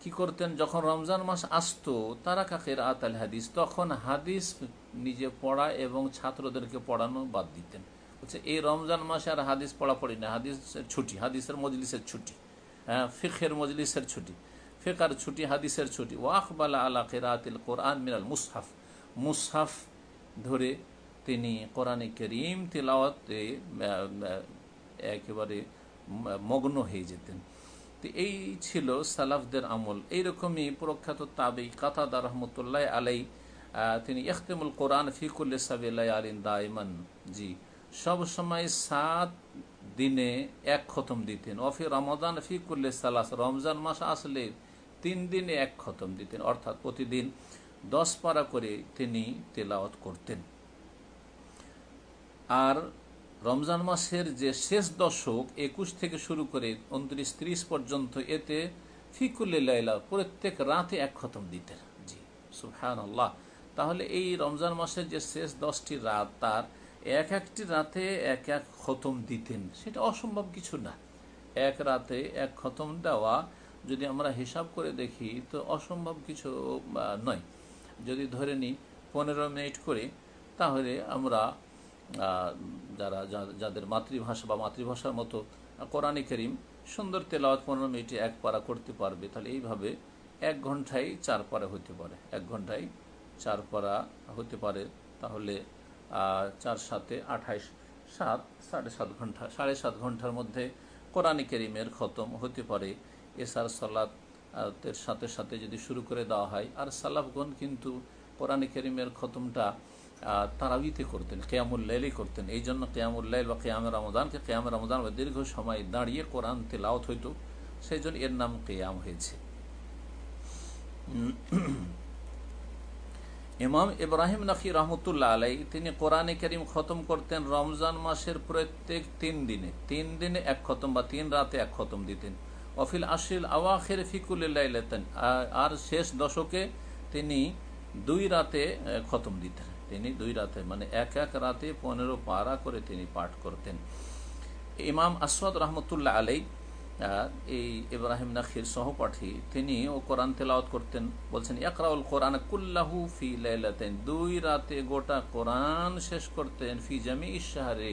কি করতেন? যখন রমজান মাস আসতো, তারা কাকের আতাল হাদিস। তখন হাদিস নিজে পড়া এবং ছাত্রদেরকে পড়ানো বাদ দিতেন। বলছে, এই রমজান মাসে আর হাদিস পড়া পড়ি না। হাদিসের ছুটি। হাদিসের মজলিসের ছুটি। হ্যাঁ ফিখের মজলিসের ছুটি। ফেকার ছুটি, হাদিসের ছুটি। ওয়াকবালা আলা কেরাতিল কোরআন মিনাল মুসহাফ। মুসহাফ ধরে তিনি কোরআনে করিম তিলাওয়াতে একেবারে মগ্ন হয়ে যেতেন। তো এই ছিল সালাফদের আমল। এইরকমই প্রখ্যাত তাবেই কাতাদা রহমতুল্লাহ আলাই তিনি ইখতেমুল কোরআন ফিকুল্লে সাবিল্লা আলিন দায়মান জি, সব সময় সাত দিনে এক খতম দিতেন। অফি রমজান ফি করলে সালাস, রমজান মাস আসলে তিন দিনে এক খতম দিতেন, অর্থাৎ প্রতিদিন দশ পারা করে তিনি তেলাওয়াত করতেন। আর রমজান মাসের যে শেষ দশক, একুশ থেকে শুরু করে উনত্রিশ, ত্রিশ পর্যন্ত এতে ফিকুল্লাইলা প্রত্যেক রাতে এক খতম দিতেন। জি সুফহান আল্লাহ তাহলে এই রমজান মাসের যে শেষ দশটি রাত, তার এক একটি রাতে এক এক খতম দিতেন। সেটা অসম্ভব কিছু না। এক রাতে এক খতম দেওয়া, যদি আমরা হিসাব করে দেখি, তো অসম্ভব কিছু নয়। যদি ধরে নিই, পনেরো মিনিট করে, তাহলে আমরা যারা যাদের মাতৃভাষা বা মাতৃভাষার মতো কোরআনী করিম সুন্দর তেলাওয়াত পনেরো মিনিটে এক পারা করতে পারবে, তাহলে এইভাবে এক ঘন্টায় চার পারা হতে পারে। এক ঘন্টায় চার পারা হতে পারে, তাহলে চার সাথে আঠাইশ, সাত, সাড়ে সাত ঘণ্টা, সাড়ে সাত ঘণ্টার মধ্যে কোরআনী করিমের খতম হতে পারে। এসার সালাতের সাথে সাথে যদি শুরু করে দেওয়া হয়, আর সালাফগণ কিন্তু কোরআন করিমের খতমটা তারাবিতে করতেন কেয়ামুল্লাইলই করতেন। এই জন্য কেয়ামুল্লাইল বা কেয়াম রমদানকে কেয়াম রমদান বা দীর্ঘ সময় দাঁড়িয়ে কোরআন তেলাওত হইত সেই জন্য এর নাম কেয়াম হয়েছে। ইমাম ইব্রাহিম নাকি রহমতুল্লাহ আলাই তিনি কোরআনে করিম খতম করতেন রমজান মাসের প্রত্যেক তিন দিনে। তিন দিনে এক খতম বা তিন রাতে এক খতম দিতেন। অফিল আশিল আওয়াখের ফিকুল্লাইলেতেন আর শেষ দশকে তিনি দুই রাতে খতম দিতেন। তিনি দুই রাতে মানে এক এক রাতে পনেরো পারা করে তিনি পাঠ করতেন। ইমাম আসওয়াদ রহমতুল্লাহ আলাই এই ইব্রাহিম নাখির সহপাঠী, তিনি ও কোরআন তেলাওয়াত করতেন। বলছেন একরাউল কোরআন কুল্লাহু ফি লাইলাতেন দুই রাতে গোটা কোরআন শেষ করতেন, ফি জামি ইশাহারে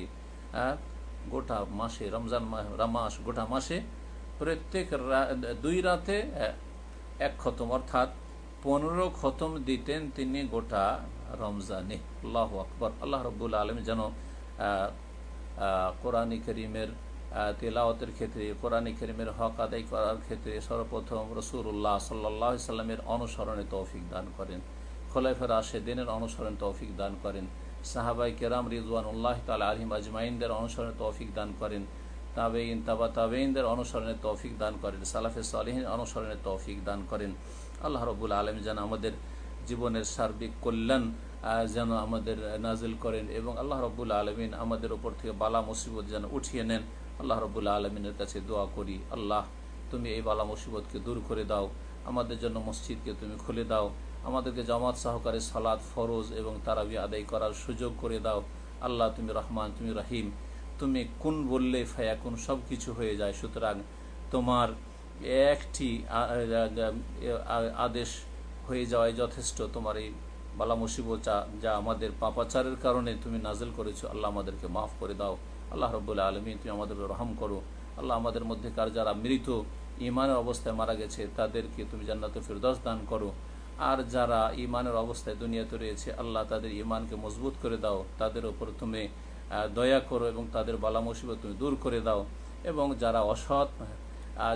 গোটা মাসে, রমজান রামাস গোটা মাসে প্রত্যেক দুই রাতে এক খতম, অর্থাৎ পনেরো খতম দিতেন তিনি গোটা রমজানে। আল্লাহ আকবর। আল্লাহ রব্বুল আলম যেন কোরআনী করিমের তেলাওয়াতের ক্ষেত্রে, কোরআনী করিমের হক আদায় করার ক্ষেত্রে সর্বপ্রথম রসুল্লাহ সাল্লাহ সাল্লামের অনুসরণে তৌফিক দান করেন। খোলাইফের আসে দিনের অনুসরণ তৌফিক দান করেন। সাহাবাই কেরাম রিজওয়ান উল্লাহ তাল আলিম আজমাইনদের অনুসরণে তৌফিক দান করেন। তাবেইন তাবা তাবেইনদের অনুসরণে তৌফিক দান করেন। সালাফে সালিহীন অনুসরণে তৌফিক দান করেন। আল্লাহ রবুল আলম যেন আমাদের জীবনের সার্বিক কল্যাণ যেন আমাদের নাজিল করেন এবং আল্লাহ রবুল আলমিন আমাদের ওপর থেকে বালা মুসিবত যেন উঠিয়ে নেন। আল্লাহ রবুল্লা আলমিনের কাছে দোয়া করি, আল্লাহ তুমি এই বালা মুসিবতকে দূর করে দাও, আমাদের জন্য মসজিদকে তুমি খুলে দাও, আমাদেরকে জামাত সহকারে সালাদ ফরোজ এবং তারাবি আদায় করার সুযোগ করে দাও। আল্লাহ তুমি রহমান, তুমি রাহিম। তুমি কোন বললে ফায়াকুন সব কিছু হয়ে যায়। সুতরাং তোমার একটি আদেশ হয়ে যাওয়ায় যথেষ্ট। তোমার এই বালা মুসিবত যা আমাদের পাপাচারের কারণে তুমি নাজেল করেছ, আল্লাহ আমাদেরকে মাফ করে দাও। আল্লাহ রব্বুল্লা আলমী তুমি আমাদের রহম করো। আল্লাহ আমাদের মধ্যেকার যারা মৃত ইমানের অবস্থায় মারা গেছে, তাদেরকে তুমি জান্নাতে ফিরদস দান করো। আর যারা ইমানের অবস্থায় দুনিয়াতে রয়েছে, আল্লাহ তাদের ইমানকে মজবুত করে দাও। তাদের ওপর তুমি দয়া করো এবং তাদের বালা মুসিবত তুমি দূর করে দাও। এবং যারা অসৎ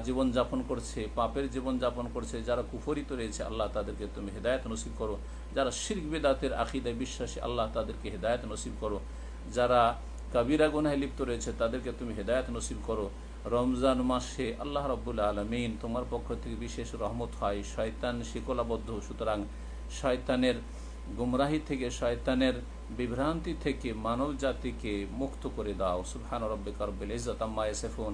জীবন যাপন করছে, পাপের জীবন যাপন করছে, যারা কুফরিত রয়েছে, আল্লাহ তাদেরকে তুমি হেদায়ত নসিব করো। যারা শির্ক বেদাতের আকিদায় বিশ্বাসী, আল্লাহ তাদেরকে হেদায়ত নসিব করো। যারা কাবিরা গুনায় লিপ্ত রয়েছে, তাদেরকে তুমি হেদায়ত নসিব করো। রমজান মাসে আল্লাহ রব্বুল্লা আলমিন তোমার পক্ষ থেকে বিশেষ রহমত হয়। শয়তান শিকলাবদ্ধ, সুতরাং শয়তানের গুমরাহি থেকে, শয়তানের বিভ্রান্তি থেকে মানব জাতিকে মুক্ত করে দাও। সুবহান রব্বিক রব্বিল ইজ্জত আম্মা ইয়াসিফুন।